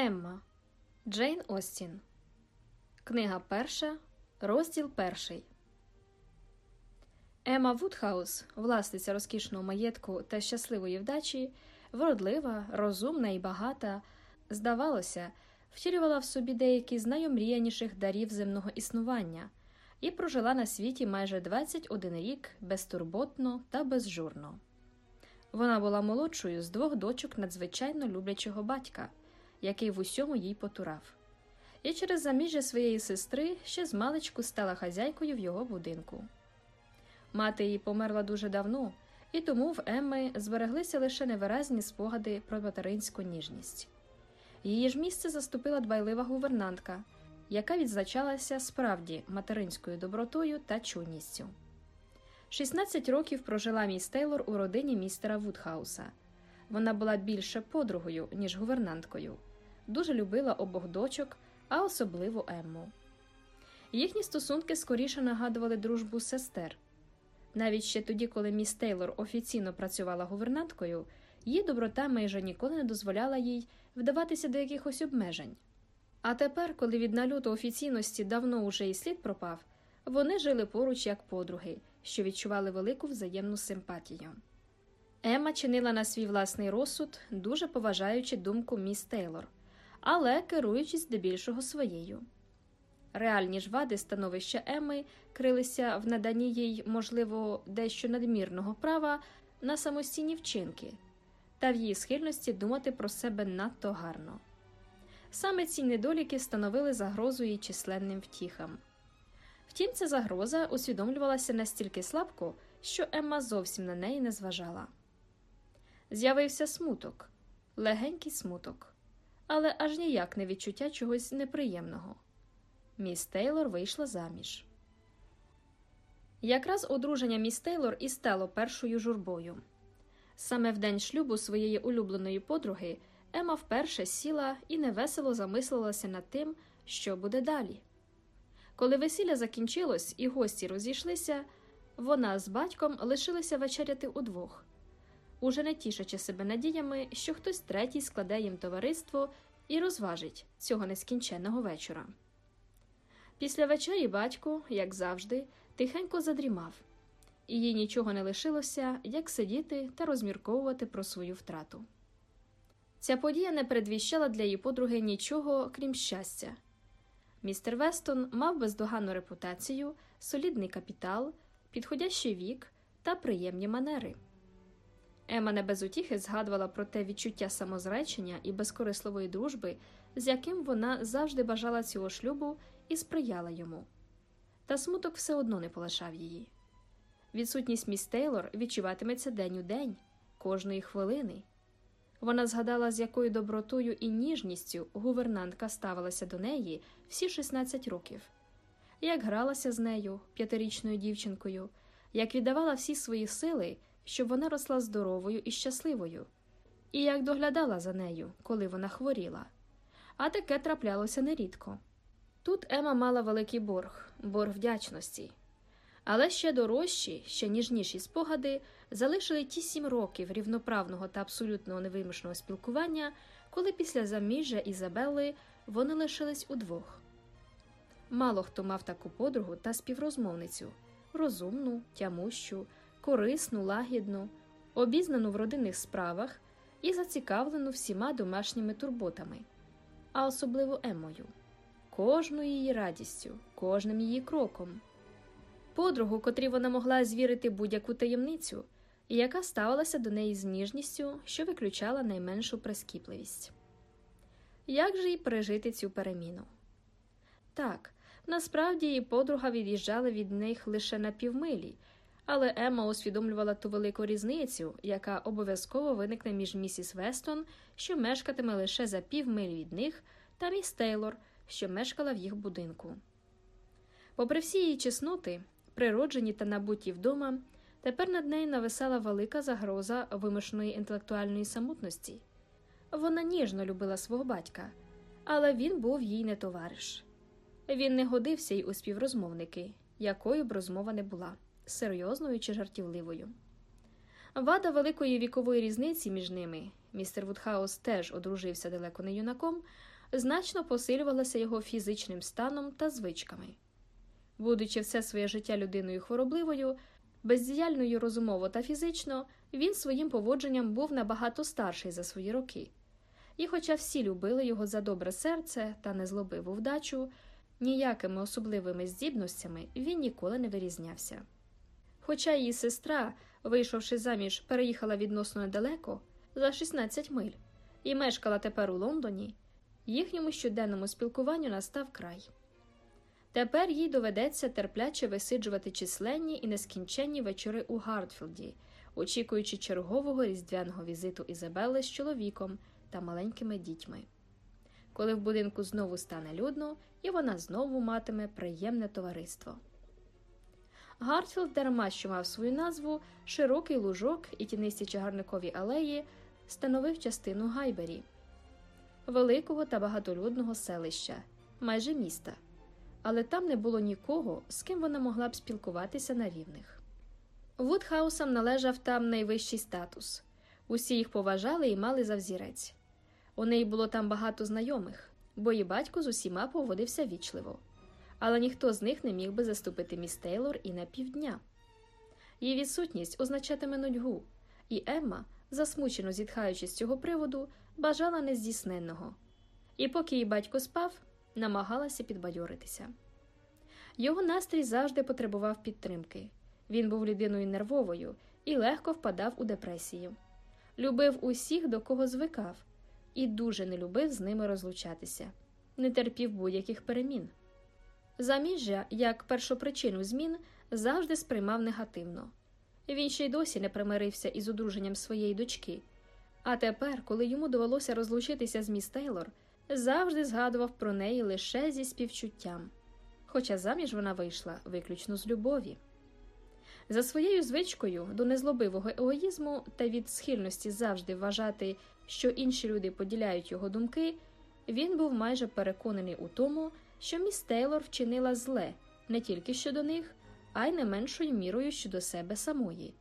Емма Джейн Остін. Книга перша. Розділ перший. Емма Вудхаус, власниця розкішного маєтку та щасливої вдачі, вродлива, розумна і багата, здавалося, втілювала в собі деякі з найомріяніших дарів земного існування і прожила на світі майже 21 рік безтурботно та безжурно. Вона була молодшою з двох дочок надзвичайно люблячого батька, який в усьому їй потурав, і через заміжжя своєї сестри ще з маличку стала хазяйкою в його будинку. Мати її померла дуже давно, і тому в Емми збереглися лише невиразні спогади про материнську ніжність. Її ж місце заступила дбайлива гувернантка, яка відзначалася справді материнською добротою та чуйністю. 16 років прожила міс Тейлор у родині містера Вудхауса. Вона була більше подругою, ніж гувернанткою, дуже любила обох дочок, а особливо Емму. Їхні стосунки скоріше нагадували дружбу сестер. Навіть ще тоді, коли міс Тейлор офіційно працювала гувернанткою, її доброта майже ніколи не дозволяла їй вдаватися до якихось обмежень. А тепер, коли від нальоту офіційності давно уже і слід пропав, вони жили поруч як подруги, що відчували велику взаємну симпатію. Емма чинила на свій власний розсуд, дуже поважаючи думку міс Тейлор, але керуючись здебільшого своєю. Реальні ж вади становища Емми крилися в наданні їй, можливо, дещо надмірного права на самостійні вчинки та в її схильності думати про себе надто гарно. Саме ці недоліки становили загрозу її численним втіхам. Втім, ця загроза усвідомлювалася настільки слабко, що Емма зовсім на неї не зважала. З'явився смуток, легенький смуток, але аж ніяк не відчуття чогось неприємного. Міс Тейлор вийшла заміж. Якраз одруження міс Тейлор і стало першою журбою. Саме в день шлюбу своєї улюбленої подруги Ема вперше сіла і невесело замислилася над тим, що буде далі. Коли весілля закінчилось і гості розійшлися, вона з батьком лишилися вечеряти удвох, уже не тішачи себе надіями, що хтось третій складе їм товариство і розважить цього нескінченного вечора. Після вечері батько, як завжди, тихенько задрімав, і їй нічого не лишилося, як сидіти та розмірковувати про свою втрату. Ця подія не передвіщала для її подруги нічого, крім щастя. Містер Вестон мав бездоганну репутацію, солідний капітал, підходящий вік та приємні манери. Ема не без утіхи згадувала про те відчуття самозречення і безкорисливої дружби, з яким вона завжди бажала цього шлюбу і сприяла йому. Та смуток все одно не полишав її. Відсутність міс Тейлор відчуватиметься день у день, кожної хвилини. Вона згадала, з якою добротою і ніжністю гувернантка ставилася до неї всі 16 років, як гралася з нею, п'ятирічною дівчинкою, як віддавала всі свої сили, щоб вона росла здоровою і щасливою, і як доглядала за нею, коли вона хворіла. А таке траплялося нерідко. Тут Ема мала великий борг, борг вдячності. Але ще дорожчі, ще ніжніші спогади залишили ті сім років рівноправного та абсолютно невимушеного спілкування, коли після заміжжя Ізабелли вони лишились удвох. Мало хто мав таку подругу та співрозмовницю розумну, тямущу, корисну, лагідну, обізнану в родинних справах і зацікавлену всіма домашніми турботами, а особливо Емою, кожною її радістю, кожним її кроком подругу, котрій вона могла звірити будь-яку таємницю, і яка ставилася до неї з ніжністю, що виключала найменшу прискіпливість. Як же їй пережити цю переміну? Так, насправді її подруга від'їжджала від них лише на півмилі, але Емма усвідомлювала ту велику різницю, яка обов'язково виникне між місіс Вестон, що мешкатиме лише за півмилі від них, та міс Тейлор, що мешкала в їх будинку. Попри всі її чесноти, природжені та набуті вдома, тепер над нею нависала велика загроза вимушеної інтелектуальної самотності. Вона ніжно любила свого батька, але він був їй не товариш. Він не годився й у співрозмовники, якою б розмова не була серйозною чи жартівливою. Вада великої вікової різниці між ними, містер Вудхаус теж одружився далеко не юнаком, значно посилювалася його фізичним станом та звичками. Будучи все своє життя людиною хворобливою, бездіяльною розумово та фізично, він своїм поводженням був набагато старший за свої роки. І, хоча всі любили його за добре серце та незлобиву вдачу, ніякими особливими здібностями він ніколи не вирізнявся. Хоча її сестра, вийшовши заміж, переїхала відносно недалеко за 16 миль і мешкала тепер у Лондоні, їхньому щоденному спілкуванню настав край. Тепер їй доведеться терпляче висиджувати численні і нескінченні вечори у Гартфілді, очікуючи чергового різдвяного візиту Ізабели з чоловіком та маленькими дітьми. Коли в будинку знову стане людно, і вона знову матиме приємне товариство. Гартфілд, дарма що мав свою назву, широкий лужок і тінисті чагарникові алеї становив частину Гайбері, великого та багатолюдного селища, майже міста, але там не було нікого, з ким вона могла б спілкуватися на рівних. Вудхаусам належав там найвищий статус. Усі їх поважали і мали за взірець. У неї було там багато знайомих, бо її батько з усіма поводився вічливо, але ніхто з них не міг би заступити міс Тейлор і на півдня. Її відсутність означатиме нудьгу, і Емма, засмучено зітхаючи з цього приводу, бажала нездійсненного. І поки її батько спав, намагалася підбадьоритися. Його настрій завжди потребував підтримки. Він був людиною нервовою і легко впадав у депресію. Любив усіх, до кого звикав, і дуже не любив з ними розлучатися, не терпів будь-яких перемін. Заміжжя, як першопричину змін, завжди сприймав негативно. Він ще й досі не примирився із одруженням своєї дочки. А тепер, коли йому довелося розлучитися з міс Тейлор, завжди згадував про неї лише зі співчуттям, хоча заміж вона вийшла виключно з любові. За своєю звичкою до незлобивого егоїзму та від схильності завжди вважати, що інші люди поділяють його думки, він був майже переконаний у тому, що міс Тейлор вчинила зле не тільки щодо них, а й не меншою мірою щодо себе самої,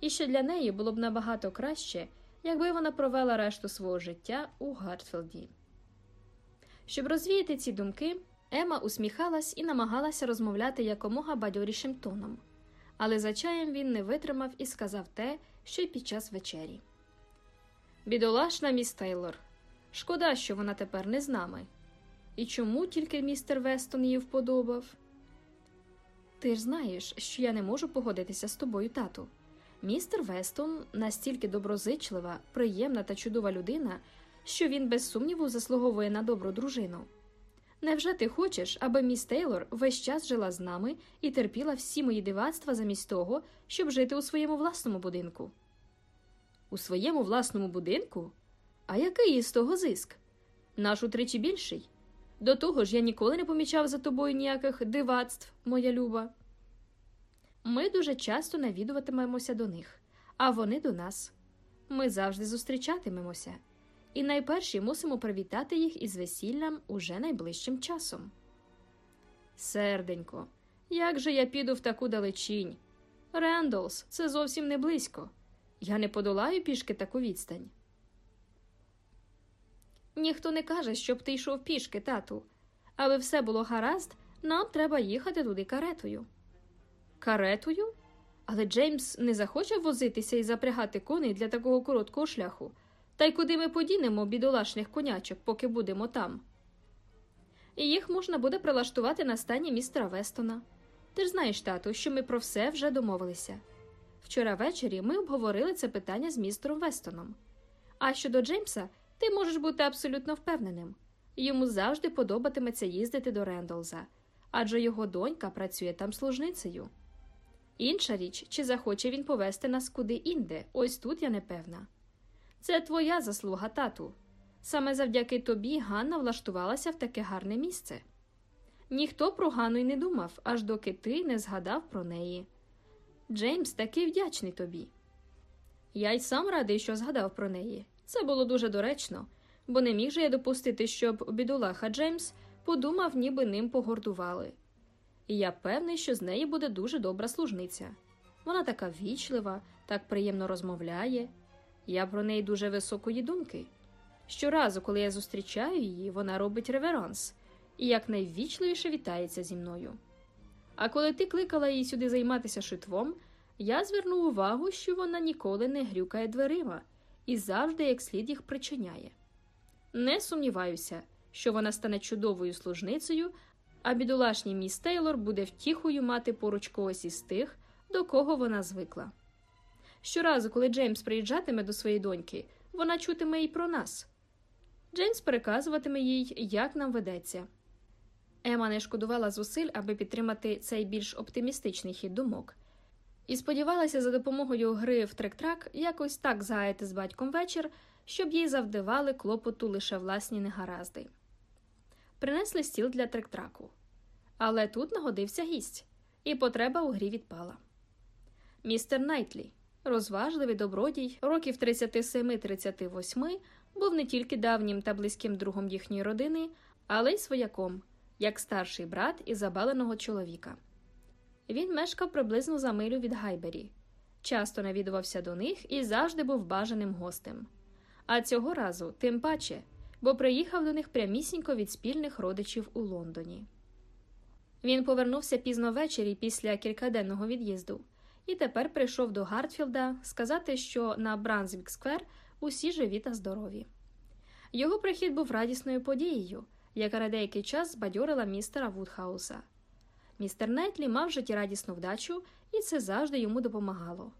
і що для неї було б набагато краще, якби вона провела решту свого життя у Гартфілді. Щоб розвіяти ці думки, Ема усміхалась і намагалася розмовляти якомога бадьорішим тоном, але за чаєм він не витримав і сказав те, що й під час вечері. Бідолашна міс Тейлор. Шкода, що вона тепер не з нами. І чому тільки містер Вестон її вподобав? Ти ж знаєш, що я не можу погодитися з тобою, тату. Містер Вестон настільки доброзичлива, приємна та чудова людина, що він без сумніву заслуговує на добру дружину. Невже ти хочеш, аби міс Тейлор весь час жила з нами і терпіла всі мої дивацтва замість того, щоб жити у своєму власному будинку? У своєму власному будинку? А який із того зиск? Наш утричі більший. До того ж, я ніколи не помічав за тобою ніяких дивацтв, моя люба. Ми дуже часто навідуватимемося до них, а вони до нас. Ми завжди зустрічатимемося, і найперші мусимо привітати їх із весіллям уже найближчим часом. Серденько, як же я піду в таку далечінь? Рендолс, це зовсім не близько. Я не подолаю пішки таку відстань. Ніхто не каже, щоб ти йшов пішки, тату. Аби все було гаразд, нам треба їхати туди каретою. Каретою? Але Джеймс не захоче возитися і запрягати коней для такого короткого шляху. Та й куди ми подінемо бідолашних конячок, поки будемо там. І їх можна буде прилаштувати на стані містера Вестона. Ти ж знаєш, тату, що ми про все вже домовилися. Вчора ввечері ми обговорили це питання з містером Вестоном. А щодо Джеймса, ти можеш бути абсолютно впевненим. Йому завжди подобатиметься їздити до Рендолза, адже його донька працює там служницею. Інша річ, чи захоче він повести нас куди інде, ось тут я не певна. Це твоя заслуга, тату. Саме завдяки тобі Ганна влаштувалася в таке гарне місце. Ніхто про Ганну й не думав, аж доки ти не згадав про неї. Джеймс такий вдячний тобі. Я й сам радий, що згадав про неї. Це було дуже доречно, бо не міг же я допустити, щоб бідолаха Джеймс подумав, ніби ним погордували. І я певний, що з неї буде дуже добра служниця. Вона така вічлива, так приємно розмовляє. Я про неї дуже високої думки. Щоразу, коли я зустрічаю її, вона робить реверанс і якнайввічливіше вітається зі мною. А коли ти кликала її сюди займатися шитвом, я звернув увагу, що вона ніколи не грюкає дверима і завжди як слід їх причиняє. Не сумніваюся, що вона стане чудовою служницею, а бідолашній міс Тейлор буде втіхою мати поруч когось із тих, до кого вона звикла. Щоразу, коли Джеймс приїжджатиме до своєї доньки, вона чутиме і про нас. Джеймс переказуватиме їй, як нам ведеться. Ема не шкодувала зусиль, аби підтримати цей більш оптимістичний хід думок, і сподівалася за допомогою гри в трик-трак якось так згаяти з батьком вечір, щоб їй завдавали клопоту лише власні негаразди. Принесли стіл для трик-траку. Але тут нагодився гість, і потреба у грі відпала. Містер Найтлі, розважливий добродій, років 37-38, був не тільки давнім та близьким другом їхньої родини, але й свояком, як старший брат Ізабелиного чоловіка. Він мешкав приблизно за милю від Гайбері, часто навідувався до них і завжди був бажаним гостем. А цього разу, тим паче, бо приїхав до них прямісінько від спільних родичів у Лондоні. Він повернувся пізно ввечері після кількаденного від'їзду і тепер прийшов до Гартфілда сказати, що на Бранзвік Сквер усі живі та здорові. Його прихід був радісною подією, яка на деякий час збадьорила містера Вудхауса. Містер Найтлі мав життєрадісну вдачу, і це завжди йому допомагало.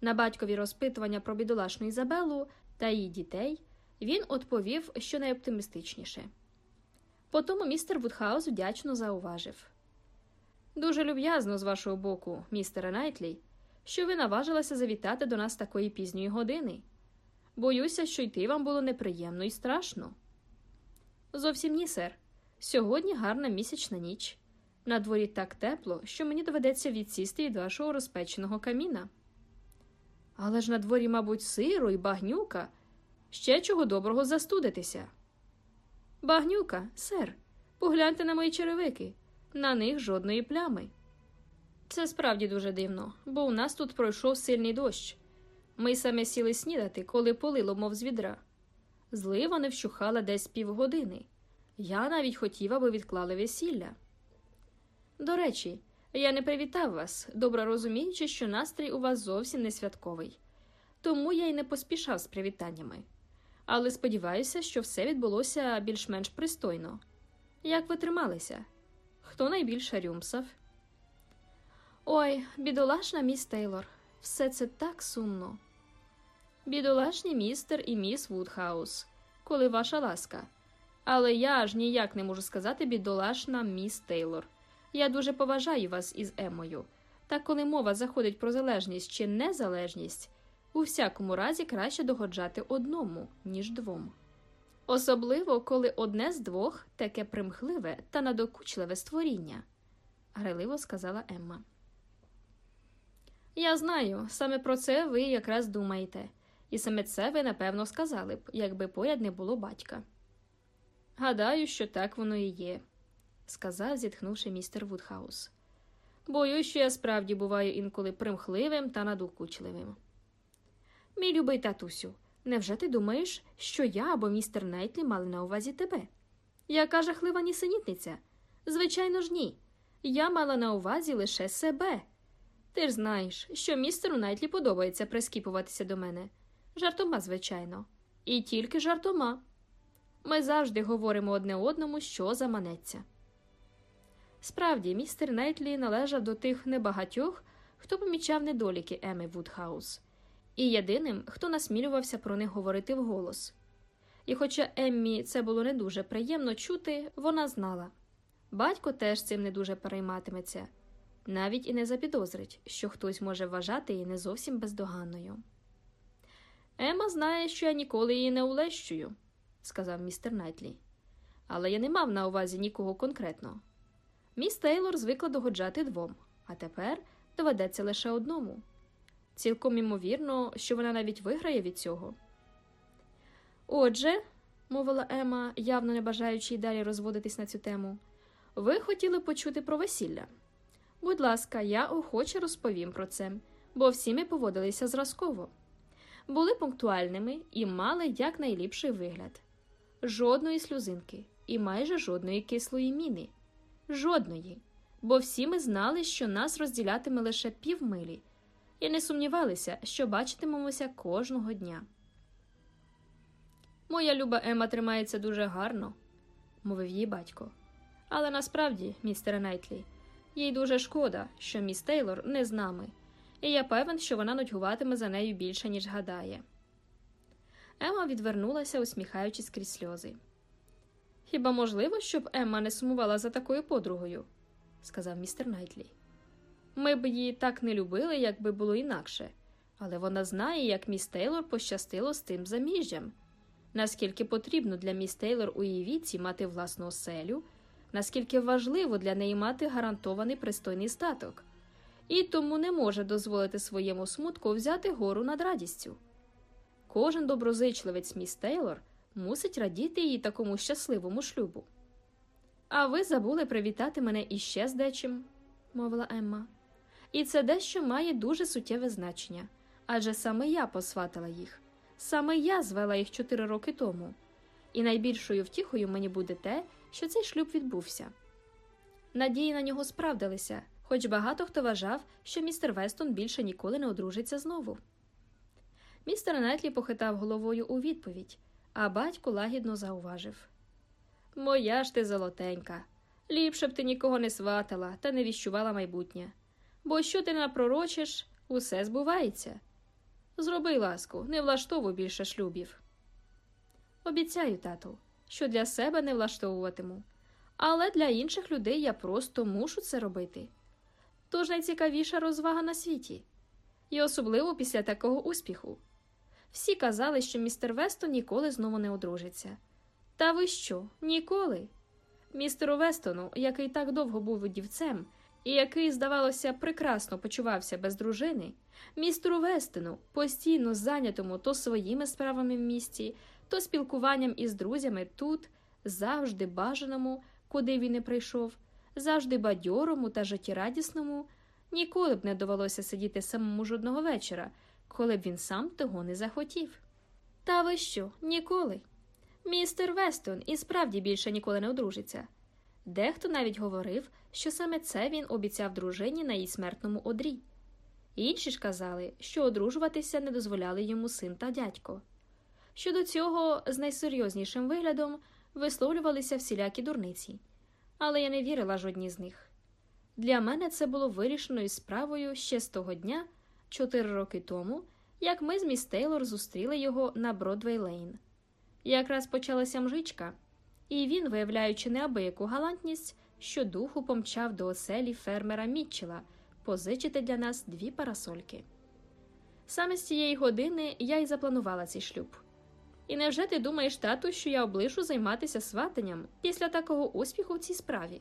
На батькові розпитування про бідолашну Ізабелу та її дітей він відповів що найоптимістичніше. Потому містер Вудхаус вдячно зауважив Дуже люб'язно з вашого боку, містере Найтлі, що ви наважилися завітати до нас такої пізньої години. Боюся, що йти вам було неприємно і страшно. Зовсім ні, сер. Сьогодні гарна місячна ніч. На дворі так тепло, що мені доведеться відсісти від вашого розпеченого каміна. Але ж на дворі, мабуть, сиро і багнюка, ще чого доброго застудитися. Багнюка, сер, погляньте на мої черевики, на них жодної плями. Це справді дуже дивно, бо у нас тут пройшов сильний дощ. Ми саме сіли снідати, коли полило, мов з відра. Злива не вщухала десь півгодини. Я навіть хотів, аби відклали весілля. До речі, я не привітав вас, добре розуміючи, що настрій у вас зовсім не святковий, тому я й не поспішав з привітаннями. Але сподіваюся, що все відбулося більш-менш пристойно. Як ви трималися? Хто найбільше рюмсав? Ой, бідолашна міс Тейлор, все це так сумно. Бідолашні містер і міс Вудхаус, коли ваша ласка. Але я аж ніяк не можу сказати бідолашна міс Тейлор. Я дуже поважаю вас із Емою. Та коли мова заходить про залежність чи незалежність, у всякому разі краще догоджати одному, ніж двом. Особливо, коли одне з двох таке примхливе та надокучливе створіння, грайливо сказала Емма. Я знаю, саме про це ви якраз думаєте, і саме це ви напевно сказали б, якби поряд не було батька. Гадаю, що так воно і є, сказав, зітхнувши містер Вудхаус. Боюсь, що я справді буваю інколи примхливим та надокучливим. Мій любий татусю, невже ти думаєш, що я або містер Найтлі мали на увазі тебе? Яка жахлива нісенітниця? Звичайно ж, ні. Я мала на увазі лише себе. Ти ж знаєш, що містеру Найтлі подобається прискіпуватися до мене. Жартома, звичайно, і тільки жартома. Ми завжди говоримо одне одному, що заманеться. Справді, містер Найтлі належав до тих небагатьох, хто помічав недоліки Еми Вудхаус, і єдиним, хто насмілювався про них говорити вголос. І, хоча Еммі це було не дуже приємно чути, вона знала. Батько теж цим не дуже перейматиметься, навіть і не запідозрить, що хтось може вважати її не зовсім бездоганною. Ема знає, що я ніколи її не улещую, сказав містер Найтлі. Але я не мав на увазі нікого конкретно. Міс Тейлор звикла догоджати двом, а тепер доведеться лише одному. Цілком імовірно, що вона навіть виграє від цього. Отже, мовила Ема, явно не бажаючи й далі розводитись на цю тему, ви хотіли почути про весілля. Будь ласка, я охоче розповім про це, бо всі ми поводилися зразково. були пунктуальними і мали якнайліпший вигляд. Жодної сльозинки і майже жодної кислої міни. Жодної. Бо всі ми знали, що нас розділятиме лише півмилі, і не сумнівалися, що бачитимемося кожного дня. Моя люба Ема тримається дуже гарно, мовив її батько. Але насправді, містере Найтлі, їй дуже шкода, що міс Тейлор не з нами, і я певен, що вона нудьгуватиме за нею більше, ніж гадає. Ема відвернулася, усміхаючись крізь сльози. Хіба можливо, щоб Емма не сумувала за такою подругою? сказав містер Найтлі. Ми б її так не любили, якби було інакше, але вона знає, як міс Тейлор пощастило з тим заміжжям. Наскільки потрібно для міс Тейлор у її віці мати власну оселю, наскільки важливо для неї мати гарантований пристойний статок, і тому не може дозволити своєму смутку взяти гору над радістю. Кожен доброзичливець міс Тейлор мусить радіти її такому щасливому шлюбу. А ви забули привітати мене іще з дечим, мовила Емма. І це дещо має дуже суттєве значення, адже саме я посватала їх, саме я звела їх чотири роки тому, і найбільшою втіхою мені буде те, що цей шлюб відбувся. Надії на нього справдилися, хоч багато хто вважав, що містер Вестон більше ніколи не одружиться знову. Містер Нетлі похитав головою у відповідь, а батько лагідно зауважив Моя ж ти золотенька. Ліпше б ти нікого не сватала та не віщувала майбутнє. Бо що ти напророчиш, усе збувається. Зроби ласку, не влаштовуй більше шлюбів. Обіцяю, тату, що для себе не влаштовуватиму, але для інших людей я просто мушу це робити. Тож найцікавіша розвага на світі, і особливо після такого успіху. Всі казали, що містер Вестон ніколи знову не одружиться. Та ви що, ніколи? Містеру Вестону, який так довго був удівцем, і який, здавалося, прекрасно почувався без дружини, містеру Вестону, постійно зайнятому то своїми справами в місті, то спілкуванням із друзями тут, завжди бажаному, куди він не прийшов, завжди бадьорому та життєрадісному, ніколи б не довелося сидіти самому жодного вечора, коли б він сам того не захотів. Та ви що, ніколи? Містер Вестон і справді більше ніколи не одружиться. Дехто навіть говорив, що саме це він обіцяв дружині на її смертному одрі. Інші ж казали, що одружуватися не дозволяли йому син та дядько. Щодо цього, з найсерйознішим виглядом висловлювалися всілякі дурниці, але я не вірила жодній з них. Для мене це було вирішеною справою ще з того дня, чотири роки тому, як ми з міс Тейлор зустріли його на Бродвей Лейн. Якраз почалася мжичка, і він, виявляючи неабияку галантність, щодуху помчав до оселі фермера Мітчела позичити для нас дві парасольки. Саме з цієї години я й запланувала цей шлюб. І невже ти думаєш, тату, що я облишу займатися сватанням після такого успіху в цій справі?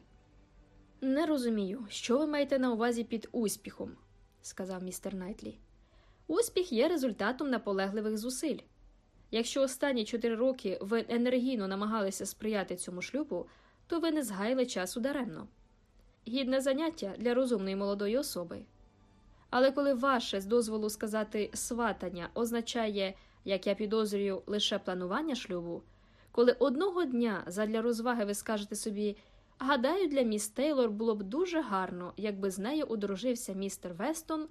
Не розумію, що ви маєте на увазі під успіхом, сказав містер Найтлі. Успіх є результатом наполегливих зусиль. Якщо останні чотири роки ви енергійно намагалися сприяти цьому шлюбу, то ви не згаяли часу даремно. Гідне заняття для розумної молодої особи. Але коли ваше, з дозволу сказати, сватання означає, як я підозрюю, лише планування шлюбу, коли одного дня задля розваги ви скажете собі, гадаю, для міс Тейлор було б дуже гарно, якби з нею одружився містер Вестон,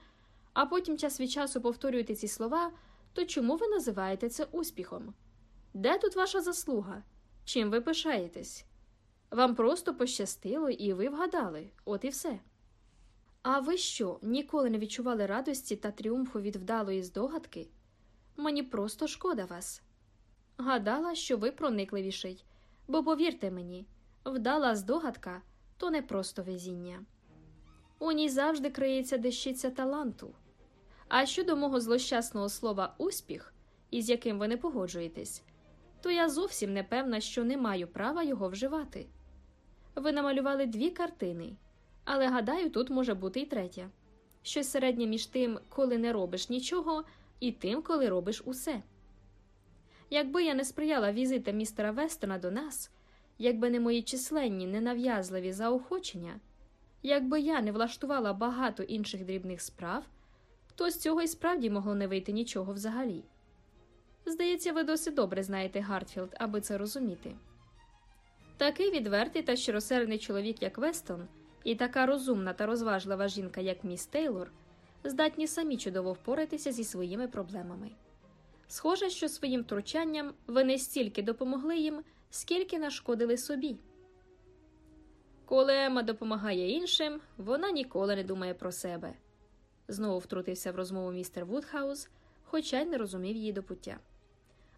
а потім час від часу повторюєте ці слова то чому ви називаєте це успіхом? Де тут ваша заслуга? Чим ви пишаєтесь? Вам просто пощастило, і ви вгадали, от і все. А ви що, ніколи не відчували радості та тріумфу від вдалої здогадки? Мені просто шкода вас. Гадала, що ви проникливіший, бо повірте мені, вдала здогадка то не просто везіння. У ній завжди криється дещиця таланту. А щодо мого злощасного слова успіх, із яким ви не погоджуєтесь, то я зовсім не певна, що не маю права його вживати. Ви намалювали дві картини, але гадаю, тут може бути і третя щось середнє між тим, коли не робиш нічого, і тим, коли робиш усе. Якби я не сприяла візитам містера Вестона до нас, якби не мої численні ненав'язливі заохочення, якби я не влаштувала багато інших дрібних справ то з цього і справді могло не вийти нічого взагалі. Здається, ви досить добре знаєте Гартфілд, аби це розуміти. Такий відвертий та щиросердний чоловік, як Вестон, і така розумна та розважлива жінка, як міс Тейлор, здатні самі чудово впоратися зі своїми проблемами. Схоже, що своїм втручанням ви не стільки допомогли їм, скільки нашкодили собі. Коли Ема допомагає іншим, вона ніколи не думає про себе. Знову втрутився в розмову містер Вудхаус, хоча й не розумів її до пуття.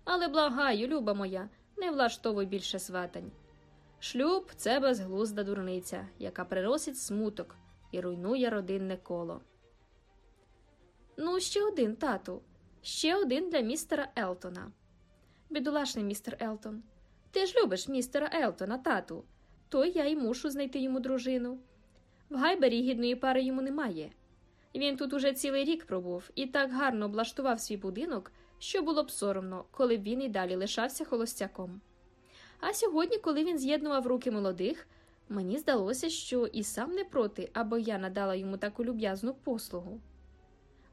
Але благаю, люба моя, не влаштовуй більше сватань. Шлюб це безглузда дурниця, яка приносить смуток і руйнує родинне коло. Ну, ще один, тату, ще один для містера Елтона. Бідолашний містер Елтон. Ти ж любиш містера Елтона, тату, то я й мушу знайти йому дружину. В Гайбері гідної пари йому немає. Він тут уже цілий рік пробув і так гарно облаштував свій будинок, що було б соромно, коли б він і далі лишався холостяком. А сьогодні, коли він з'єднував руки молодих, мені здалося, що і сам не проти, аби я надала йому таку люб'язну послугу.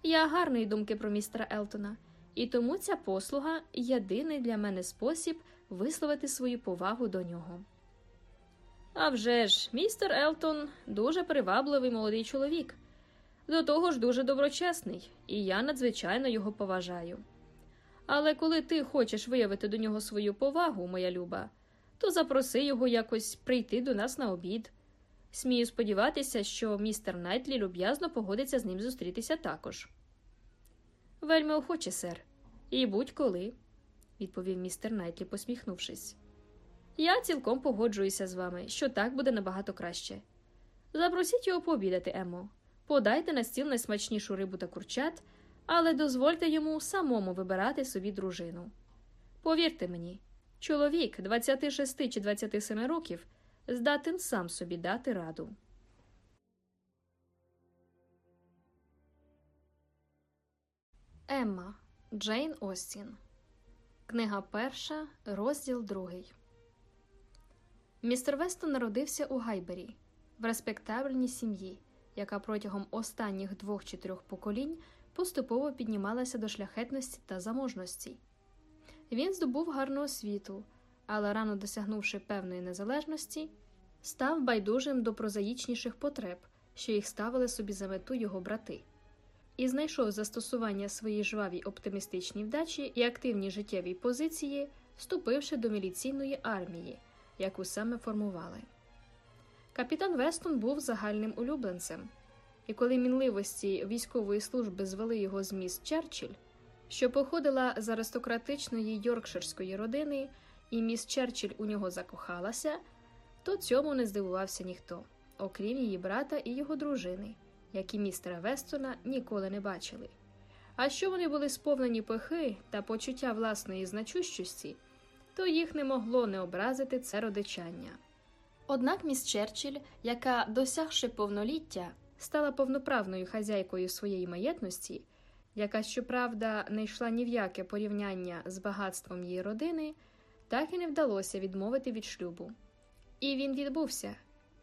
Я гарної думки про містера Елтона, і тому ця послуга єдиний для мене спосіб висловити свою повагу до нього. А вже ж, містер Елтон дуже привабливий молодий чоловік, до того ж дуже доброчесний, і я надзвичайно його поважаю. Але коли ти хочеш виявити до нього свою повагу, моя люба, то запроси його якось прийти до нас на обід. Смію сподіватися, що містер Найтлі люб'язно погодиться з ним зустрітися також. Вельми охоче, сер, і будь-коли, відповів містер Найтлі, посміхнувшись. Я цілком погоджуюся з вами, що так буде набагато краще. Запросіть його пообідати, Емо, подайте на стіл найсмачнішу рибу та курчат, але дозвольте йому самому вибирати собі дружину. Повірте мені, чоловік 26 чи 27 років здатен сам собі дати раду. Емма Джейн Остін. Книга перша, розділ другий. Містер Вестон народився у Гайбері в респектабельній сім'ї, яка протягом останніх двох чи трьох поколінь поступово піднімалася до шляхетності та заможності. Він здобув гарну освіту, але рано досягнувши певної незалежності, став байдужим до прозаїчніших потреб, що їх ставили собі за мету його брати, і знайшов застосування своїй жвавій оптимістичній вдачі і активній життєвій позиції, вступивши до міліційної армії, яку саме формували. Капітан Вестон був загальним улюбленцем, і коли мінливості військової служби звели його з міст Черчилль, що походила з аристократичної йоркширської родини, і міс Черчилль у нього закохалася, то цьому не здивувався ніхто, окрім її брата і його дружини, які містера Вестона ніколи не бачили. А що вони були сповнені пихи та почуття власної значущості, то їх не могло не образити це родичання. Однак міс Черчилль, яка, досягши повноліття, стала повноправною хазяйкою своєї маєтності, яка, щоправда, не йшла ні в яке порівняння з багатством її родини, так і не вдалося відмовити від шлюбу. І він відбувся,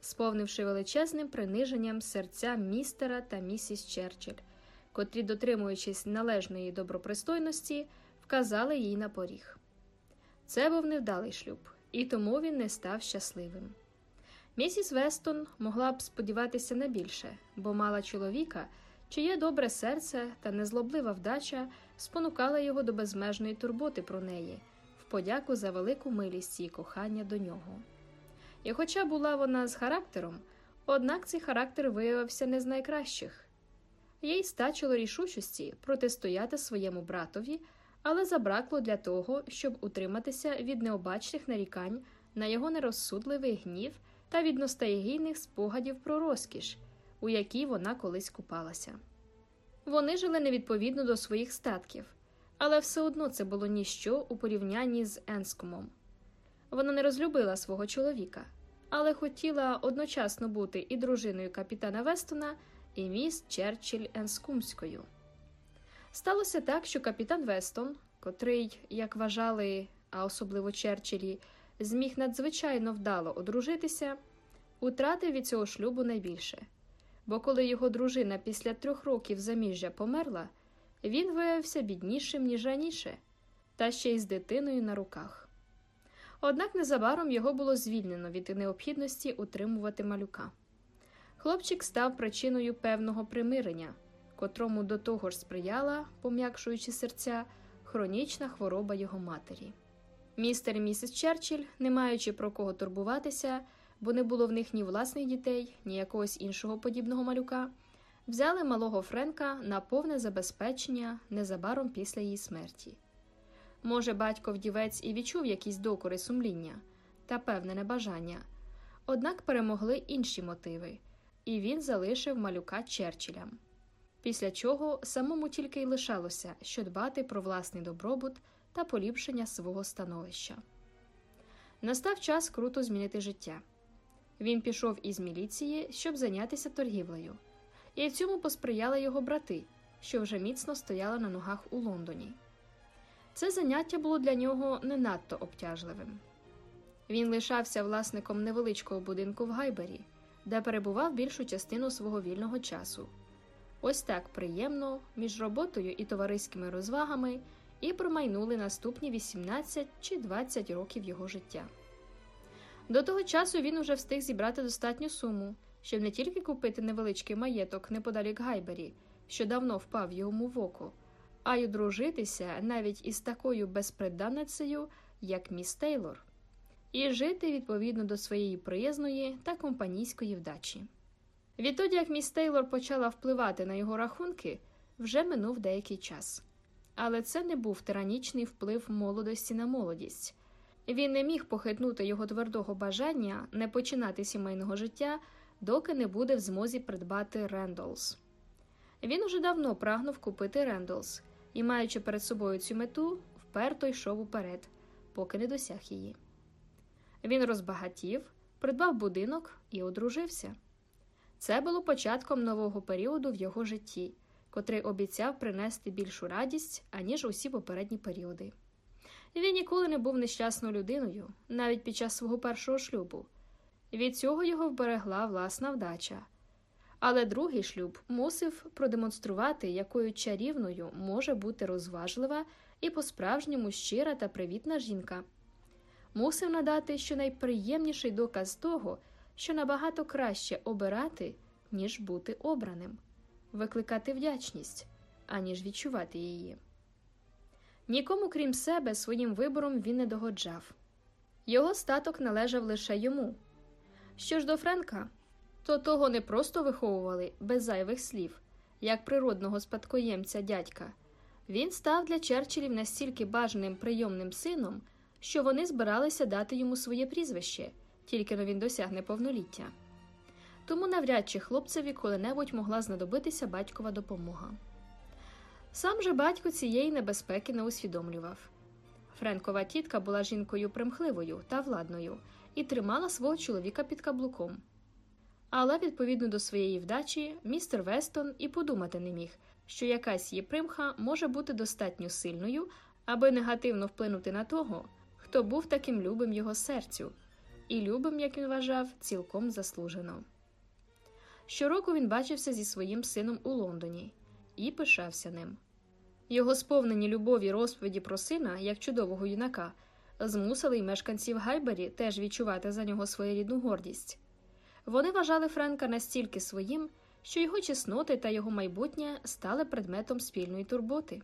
сповнивши величезним приниженням серця містера та місіс Черчилль, котрі, дотримуючись належної добропристойності, вказали їй на поріг. Це був невдалий шлюб, і тому він не став щасливим. Місіс Вестон могла б сподіватися на більше, бо мала чоловіка, чиє добре серце та незлоблива вдача спонукала його до безмежної турботи про неї, в подяку за велику милість і кохання до нього. І, хоча була вона з характером, однак цей характер виявився не з найкращих. Їй стачило рішучості протистояти своєму братові, але забракло для того, щоб утриматися від необачних нарікань на його нерозсудливий гнів та від ностальгійних спогадів про розкіш, у якій вона колись купалася. Вони жили невідповідно до своїх статків, але все одно це було ніщо у порівнянні з Енскомом. Вона не розлюбила свого чоловіка, але хотіла одночасно бути і дружиною капітана Вестона, і міс Черчилль Енскумською. Сталося так, що капітан Вестон, котрий, як вважали, а особливо Черчиллі, зміг надзвичайно вдало одружитися, утратив від цього шлюбу найбільше. Бо коли його дружина після трьох років заміжжя померла, він виявився біднішим, ніж раніше, та ще й з дитиною на руках. Однак незабаром його було звільнено від необхідності утримувати малюка. Хлопчик став причиною певного примирення, котрому до того ж сприяла, пом'якшуючи серця, хронічна хвороба його матері. Містер і місіс Черчилль, не маючи про кого турбуватися, бо не було в них ні власних дітей, ні якогось іншого подібного малюка, взяли малого Френка на повне забезпечення незабаром після її смерті. Може, батько вдівець і відчув якісь докори сумління та певне небажання, однак перемогли інші мотиви, і він залишив малюка Черчиллям. Після чого самому тільки й лишалося, що дбати про власний добробут та поліпшення свого становища. Настав час круто змінити життя. Він пішов із міліції, щоб зайнятися торгівлею, і в цьому посприяли його брати, що вже міцно стояли на ногах у Лондоні. Це заняття було для нього не надто обтяжливим. Він лишався власником невеличкого будинку в Гайбері, де перебував більшу частину свого вільного часу. Ось так приємно між роботою і товариськими розвагами і промайнули наступні 18 чи 20 років його життя. До того часу він уже встиг зібрати достатню суму, щоб не тільки купити невеличкий маєток неподалік Гайбері, що давно впав йому в око, а й одружитися навіть із такою безприданницею, як міс Тейлор, і жити відповідно до своєї приязної та компанійської вдачі. Відтоді, як міс Тейлор почала впливати на його рахунки, вже минув деякий час. Але це не був тиранічний вплив молодості на молодість. Він не міг похитнути його твердого бажання не починати сімейного життя, доки не буде в змозі придбати Рендолс. Він уже давно прагнув купити Рендолс і, маючи перед собою цю мету, вперто йшов уперед, поки не досяг її. Він розбагатів, придбав будинок і одружився. Це було початком нового періоду в його житті, котрий обіцяв принести більшу радість, аніж усі попередні періоди. Він ніколи не був нещасною людиною, навіть під час свого першого шлюбу. Від цього його вберегла власна вдача. Але другий шлюб мусив продемонструвати, якою чарівною може бути розважлива і по-справжньому щира та привітна жінка. Мусив надати щонайприємніший доказ того, що набагато краще обирати, ніж бути обраним, викликати вдячність, аніж відчувати її. Нікому, крім себе, своїм вибором він не догоджав. Його статок належав лише йому. Що ж до Френка, то того не просто виховували без зайвих слів, як природного спадкоємця дядька. Він став для Черчиллів настільки бажаним прийомним сином, що вони збиралися дати йому своє прізвище, тільки но він досягне повноліття. Тому навряд чи хлопцеві коли-небудь могла знадобитися батькова допомога. Сам же батько цієї небезпеки не усвідомлював. Френкова тітка була жінкою примхливою та владною і тримала свого чоловіка під каблуком. Але, відповідно до своєї вдачі, містер Вестон і подумати не міг, що якась її примха може бути достатньо сильною, аби негативно вплинути на того, хто був таким любим його серцю, і любим, як він вважав, цілком заслужено. Щороку він бачився зі своїм сином у Лондоні і пишався ним. Його сповнені любові розповіді про сина, як чудового юнака, змусили й мешканців Гайбері теж відчувати за нього своєрідну гордість. Вони вважали Френка настільки своїм, що його чесноти та його майбутнє стали предметом спільної турботи.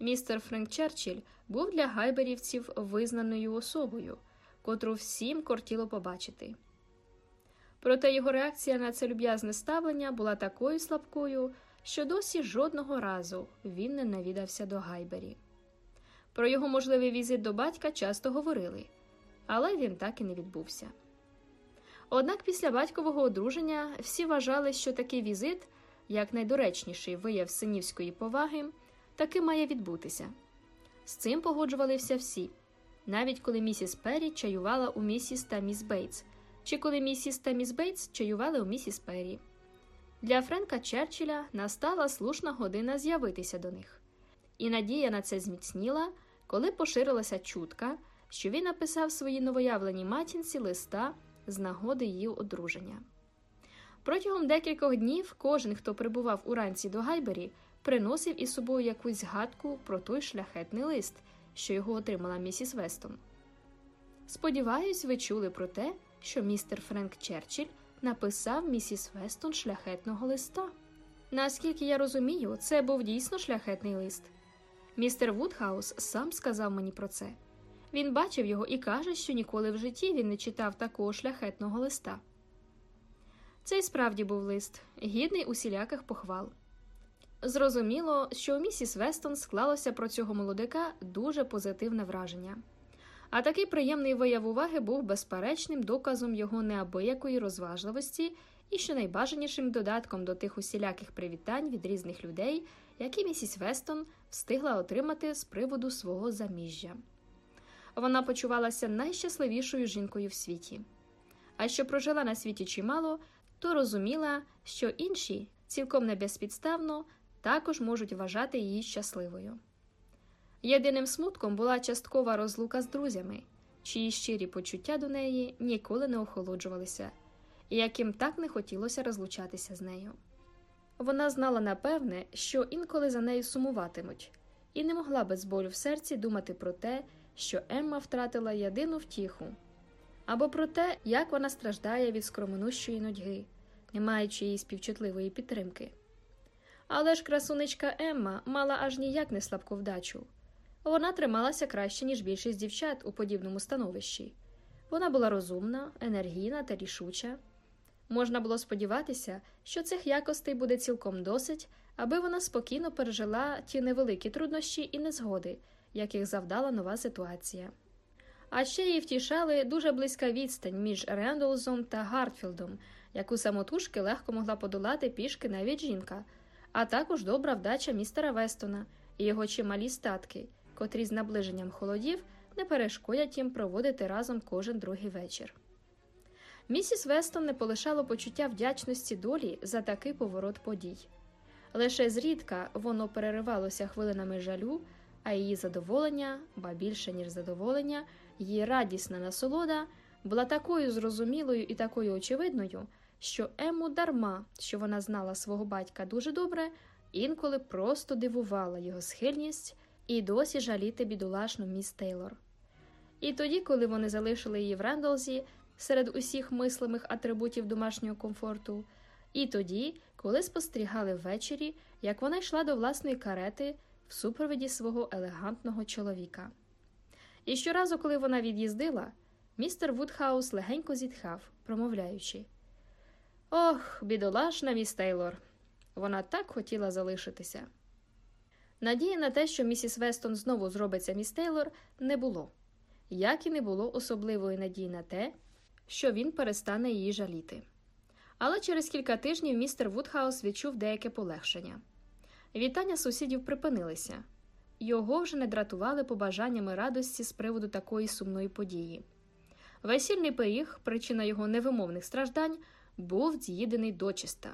Містер Френк Черчилль був для гайберівців визнаною особою, котру всім кортіло побачити. Проте його реакція на це люб'язне ставлення була такою слабкою, що досі жодного разу він не навідався до Гайбері. Про його можливий візит до батька часто говорили, але він так і не відбувся. Однак після батькового одруження всі вважали, що такий візит, як найдоречніший вияв синівської поваги, таки має відбутися. З цим погоджувалися всі, навіть коли місіс Перрі чаювала у місіс та міс Бейтс, чи коли місіс та міс Бейтс чаювали у місіс Перрі. Для Френка Черчилля настала слушна година з'явитися до них, і надія на це зміцніла, коли поширилася чутка, що він написав своїй новоявленій матінці листа з нагоди її одруження. Протягом декількох днів кожен, хто прибував уранці до Гайбері, приносив із собою якусь згадку про той шляхетний лист, що його отримала місіс Вестон. Сподіваюсь, ви чули про те, що містер Френк Черчилль написав місіс Вестон шляхетного листа. Наскільки я розумію, це був дійсно шляхетний лист. Містер Вудхаус сам сказав мені про це. Він бачив його і каже, що ніколи в житті він не читав такого шляхетного листа. Це й справді був лист, гідний усіляких похвал. Зрозуміло, що у місіс Вестон склалося про цього молодика дуже позитивне враження. А такий приємний вияв уваги був безперечним доказом його неабиякої розважливості і що найбажанішим додатком до тих усіляких привітань від різних людей, які місіс Вестон встигла отримати з приводу свого заміжжя. Вона почувалася найщасливішою жінкою в світі. А що прожила на світі чимало, то розуміла, що інші цілком не безпідставно також можуть вважати її щасливою. Єдиним смутком була часткова розлука з друзями, чиї щирі почуття до неї ніколи не охолоджувалися, і яким так не хотілося розлучатися з нею. Вона знала напевне, що інколи за нею сумуватимуть, і не могла без болю в серці думати про те, що Емма втратила єдину втіху, або про те, як вона страждає від скромнущої нудьги, не маючи її співчутливої підтримки. Але ж красунечка Емма мала аж ніяк не слабку вдачу. Вона трималася краще, ніж більшість дівчат у подібному становищі. Вона була розумна, енергійна та рішуча. Можна було сподіватися, що цих якостей буде цілком досить, аби вона спокійно пережила ті невеликі труднощі і незгоди, яких завдала нова ситуація. А ще її втішали дуже близька відстань між Рендолзом та Гартфілдом, яку самотужки легко могла подолати пішки навіть жінка, а також добра вдача містера Вестона і його чималі статки, котрі з наближенням холодів не перешкодять їм проводити разом кожен другий вечір. Місіс Вестон не полишало почуття вдячності долі за такий поворот подій. Лише зрідка воно переривалося хвилинами жалю, а її задоволення, ба більше, ніж задоволення, її радісна насолода була такою зрозумілою і такою очевидною, що Ему дарма, що вона знала свого батька дуже добре, інколи просто дивувала його схильність і досі жаліти бідолашну міс Тейлор. І тоді, коли вони залишили її в Рендолзі серед усіх мислимих атрибутів домашнього комфорту, і тоді, коли спостерігали ввечері, як вона йшла до власної карети в супровіді свого елегантного чоловіка. І щоразу, коли вона від'їздила, містер Вудхаус легенько зітхав, промовляючи Ох, бідолашна міс Тейлор. Вона так хотіла залишитися. Надії на те, що місіс Вестон знову зробиться міс Тейлор, не було, як і не було особливої надії на те, що він перестане її жаліти. Але через кілька тижнів містер Вудхаус відчув деяке полегшення. Вітання сусідів припинилися, його вже не дратували побажаннями радості з приводу такої сумної події. Весільний пиріг, причина його невимовних страждань, був з'їдений дочиста.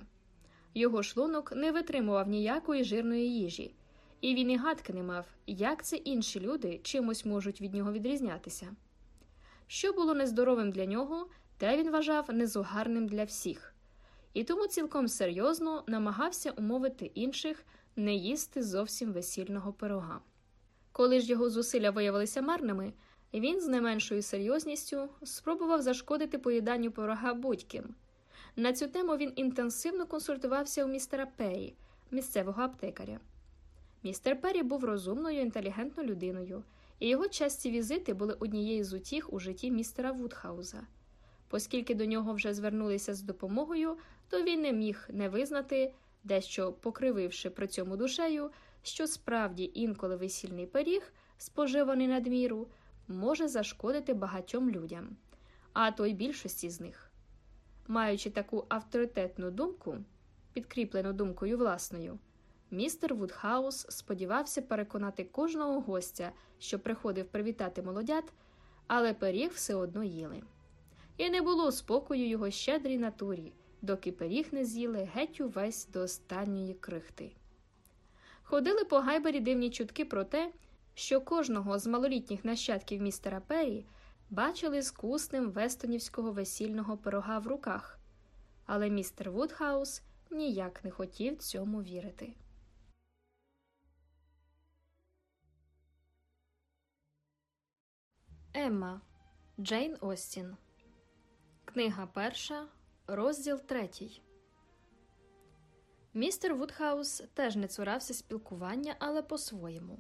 Його шлунок не витримував ніякої жирної їжі, і він і гадки не мав, як це інші люди чимось можуть від нього відрізнятися. Що було нездоровим для нього, те він вважав незугарним для всіх, і тому цілком серйозно намагався умовити інших не їсти зовсім весільного пирога. Коли ж його зусилля виявилися марними, він з не меншою серйозністю спробував зашкодити поїданню пирога будь-ким. На цю тему він інтенсивно консультувався у містера Перрі, місцевого аптекаря. Містер Перрі був розумною, інтелігентною людиною, і його часті візити були однією з утіх у житті містера Вудхауза. Оскільки до нього вже звернулися з допомогою, то він не міг не визнати, дещо покрививши при цьому душею, що справді інколи весільний пиріг, споживаний надміру, може зашкодити багатьом людям, а то й більшості з них. Маючи таку авторитетну думку, підкріплену думкою власною, містер Вудхаус сподівався переконати кожного гостя, що приходив привітати молодят, але пиріг все одно їли. І не було спокою його щедрій натурі, доки пиріг не з'їли геть увесь до останньої крихти. Ходили по Гайбері дивні чутки про те, що кожного з малолітніх нащадків містера Перрі бачили з куснем вестонівського весільного пирога в руках, але містер Вудхаус ніяк не хотів цьому вірити. Емма Джейн Остін. Книга перша, розділ третій. Містер Вудхаус теж не цурався спілкування, але по-своєму.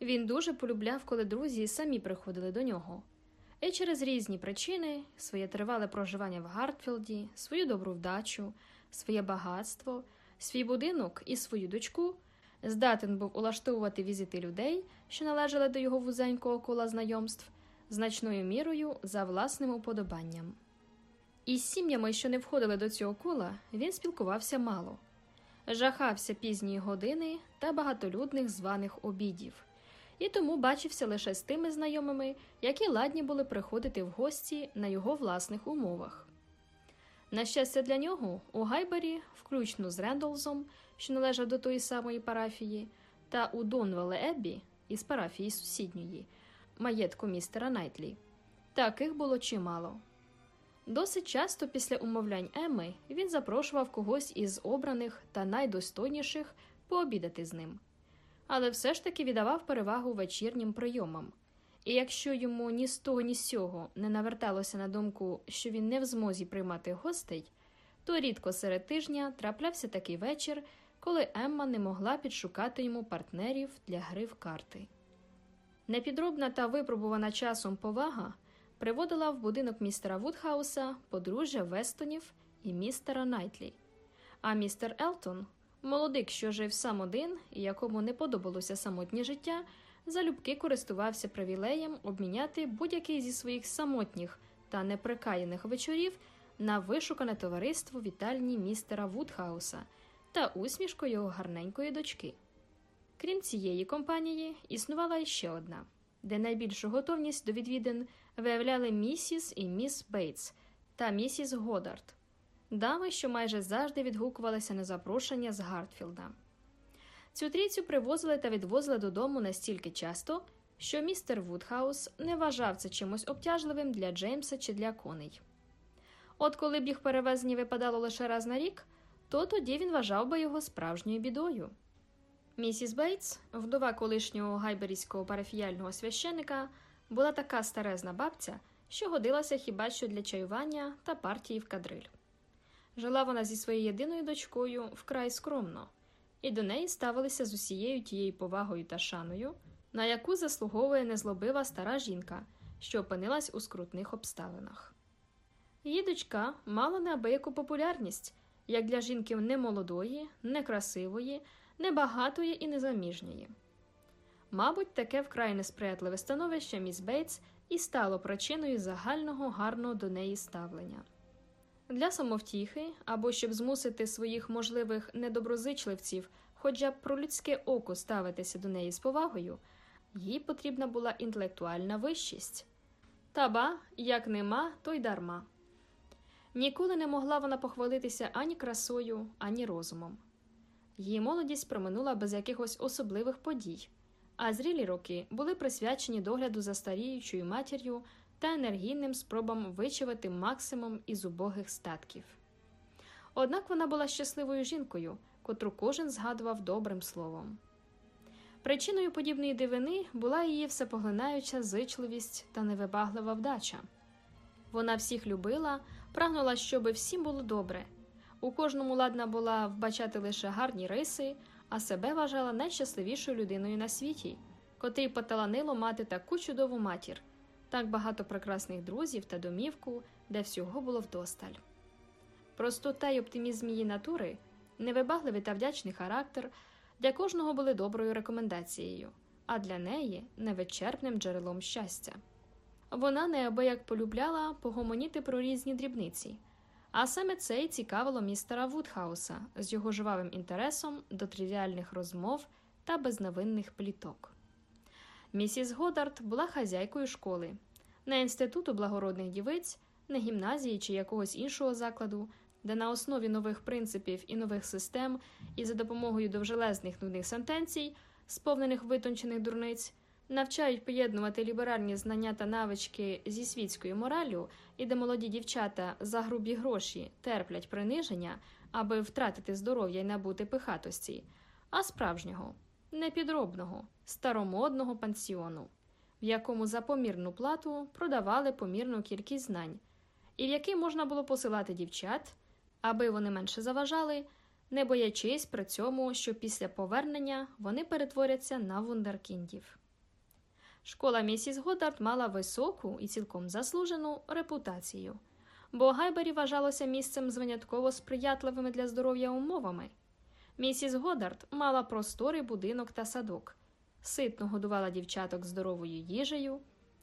Він дуже полюбляв, коли друзі самі приходили до нього. І через різні причини своє тривале проживання в Гартфілді, свою добру вдачу, своє багатство, свій будинок і свою дочку здатен був улаштовувати візити людей, що належали до його вузенького кола знайомств, значною мірою за власним уподобанням. Із сім'ями, що не входили до цього кола, він спілкувався мало, жахався пізньої години та багатолюдних званих обідів, і тому бачився лише з тими знайомими, які ладні були приходити в гості на його власних умовах. На щастя, для нього у Гайбері, включно з Рендолзом, що належав до тої самої парафії, та у Донвеле Еббі із парафії сусідньої, маєтку містера Найтлі. Таких було чимало. Досить часто після умовлянь Емми він запрошував когось із обраних та найдостойніших пообідати з ним, але все ж таки віддавав перевагу вечірнім прийомам. І якщо йому ні з того, ні з сього не наверталося на думку, що він не в змозі приймати гостей, то рідко серед тижня траплявся такий вечір, коли Емма не могла підшукати йому партнерів для гри в карти. Непідробна та випробувана часом повага приводила в будинок містера Вудхауса подружжя Вестонів і містера Найтлі. А містер Елтон, молодик, що жив сам один і якому не подобалося самотнє життя, залюбки користувався привілеєм обміняти будь-який зі своїх самотніх та неприкаяних вечорів на вишукане товариство вітальні містера Вудхауса та усмішку його гарненької дочки. Крім цієї компанії, існувала іще одна, де найбільшу готовність до відвідин виявляли місіс і міс Бейтс та місіс Годард, дами, що майже завжди відгукувалися на запрошення з Гартфілда. Цю трійцю привозили та відвозили додому настільки часто, що містер Вудхаус не вважав це чимось обтяжливим для Джеймса чи для коней. От коли б їх перевезення випадало лише раз на рік, то тоді він вважав би його справжньою бідою. Місіс Бейтс, вдова колишнього гайберійського парафіяльного священика, була така старезна бабця, що годилася хіба що для чаювання та партії в кадриль. Жила вона зі своєю єдиною дочкою вкрай скромно, і до неї ставилися з усією тією повагою та шаною, на яку заслуговує незлобива стара жінка, що опинилась у скрутних обставинах. Її дочка мала неабияку популярність як для жінки немолодої, некрасивої, небагатої і незаміжньої. Мабуть, таке вкрай несприятливе становище міс Бейтс і стало причиною загального гарного до неї ставлення. Для самовтіхи або щоб змусити своїх можливих недоброзичливців хоча б про людське око ставитися до неї з повагою, їй потрібна була інтелектуальна вищість. Та ба, як нема, то й дарма. Ніколи не могла вона похвалитися ані красою, ані розумом. Її молодість проминула без якихось особливих подій, а зрілі роки були присвячені догляду за старіючою матір'ю та енергійним спробам вичавити максимум із убогих статків. Однак вона була щасливою жінкою, котру кожен згадував добрим словом. Причиною подібної дивини була її всепоглинаюча зичливість та невибаглива вдача. Вона всіх любила, прагнула, щоби всім було добре. У кожному ладна була вбачати лише гарні риси, а себе вважала найщасливішою людиною на світі, котрій поталанило мати таку чудову матір, так багато прекрасних друзів та домівку, де всього було вдосталь. Простота й оптимізм її натури, невибагливий та вдячний характер для кожного були доброю рекомендацією, а для неї невичерпним джерелом щастя. Вона неабияк полюбляла погомоніти про різні дрібниці, а саме це й цікавило містера Вудхауса з його жвавим інтересом до тривіальних розмов та безновинних пліток. Місіс Годард була хазяйкою школи, не інституту благородних дівиць, не гімназії чи якогось іншого закладу, де на основі нових принципів і нових систем, і за допомогою довжелезних нудних сентенцій, сповнених витончених дурниць, навчають поєднувати ліберальні знання та навички зі світською мораллю, і де молоді дівчата за грубі гроші терплять приниження, аби втратити здоров'я й набути пихатості, а справжнього, непідробного, старомодного пансіону, в якому за помірну плату продавали помірну кількість знань, і в який можна було посилати дівчат, аби вони менше заважали, не боячись при цьому, що після повернення вони перетворяться на вундеркіндів. Школа місіс Годдард мала високу і цілком заслужену репутацію, бо Гайбері вважалося місцем з винятково сприятливими для здоров'я умовами. Місіс Годдард мала просторий будинок та садок, ситно годувала дівчаток здоровою їжею,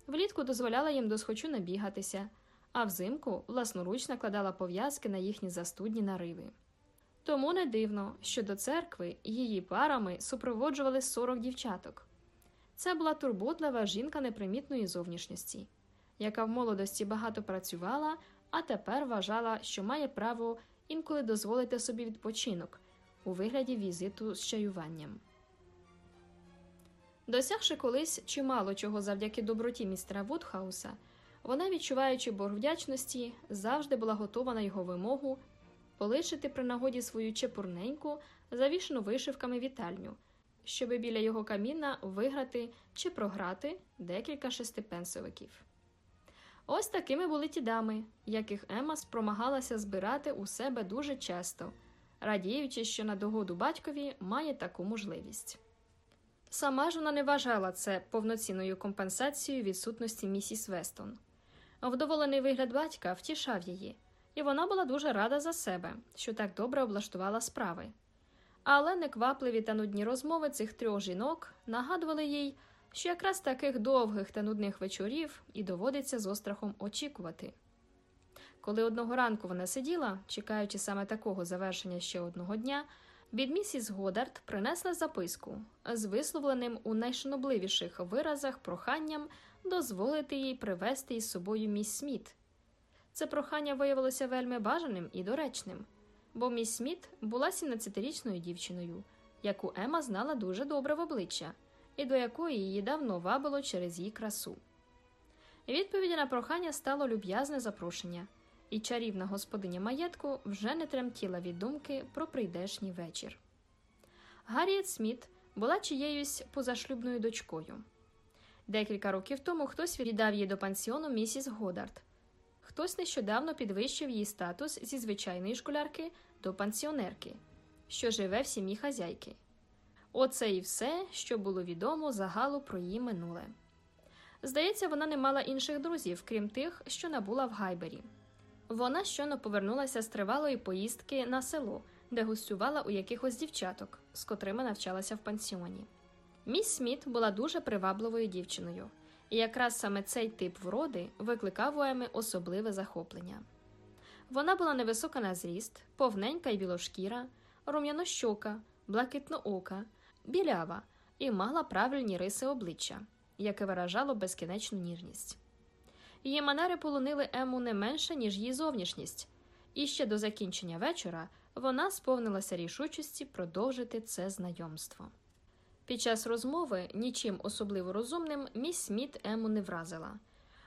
влітку дозволяла їм досхочу набігатися, а взимку власноруч накладала пов'язки на їхні застудні нариви. Тому не дивно, що до церкви її парами супроводжували 40 дівчаток. Це була турботлива жінка непримітної зовнішності, яка в молодості багато працювала, а тепер вважала, що має право інколи дозволити собі відпочинок у вигляді візиту з чаюванням. Досягши колись чимало чого завдяки доброті містера Вудхауса, вона, відчуваючи борг вдячності, завжди була готова на його вимогу полишити при нагоді свою чепурненьку, завішену вишивками вітальню, щоби біля його каміна виграти чи програти декілька шестипенсовиків. Ось такими були ті дами, яких Ема спромагалася збирати у себе дуже часто, радіючи, що на догоду батькові має таку можливість. Сама ж вона не вважала це повноцінною компенсацією відсутності місіс Вестон. Вдоволений вигляд батька втішав її, і вона була дуже рада за себе, що так добре облаштувала справи. Але неквапливі та нудні розмови цих трьох жінок нагадували їй, що якраз таких довгих та нудних вечорів і доводиться з острахом очікувати. Коли одного ранку вона сиділа, чекаючи саме такого завершення ще одного дня, від місіс Годард принесла записку з висловленим у найшанобливіших виразах проханням дозволити їй привезти із собою міс Сміт. Це прохання виявилося вельми бажаним і доречним, бо міс Сміт була 17-річною дівчиною, яку Ема знала дуже добре в обличчя, і до якої її давно вабило через її красу. Відповіді на прохання стало люб'язне запрошення, і чарівна господиня маєтку вже не тремтіла від думки про прийдешній вечір. Гарріет Сміт була чиєюсь позашлюбною дочкою. Декілька років тому хтось віддав її до пансіону місіс Годард, хтось нещодавно підвищив її статус зі звичайної школярки до пансіонерки, що живе в сім'ї хазяйки. Оце і все, що було відомо загалу про її минуле. Здається, вона не мала інших друзів, крім тих, що набула в Гайбері. Вона щойно повернулася з тривалої поїздки на село, де гостювала у якихось дівчаток, з котрими навчалася в пансіоні. Міс Сміт була дуже привабливою дівчиною, і якраз саме цей тип вроди викликав у Еми особливе захоплення. Вона була невисока на зріст, повненька й білошкіра, рум'янощока, блакитноока, білява і мала правильні риси обличчя, яке виражало безкінечну ніжність. Її манери полонили Ему не менше, ніж її зовнішність, і ще до закінчення вечора вона сповнилася рішучості продовжити це знайомство. Під час розмови нічим особливо розумним міс Сміт Ему не вразила,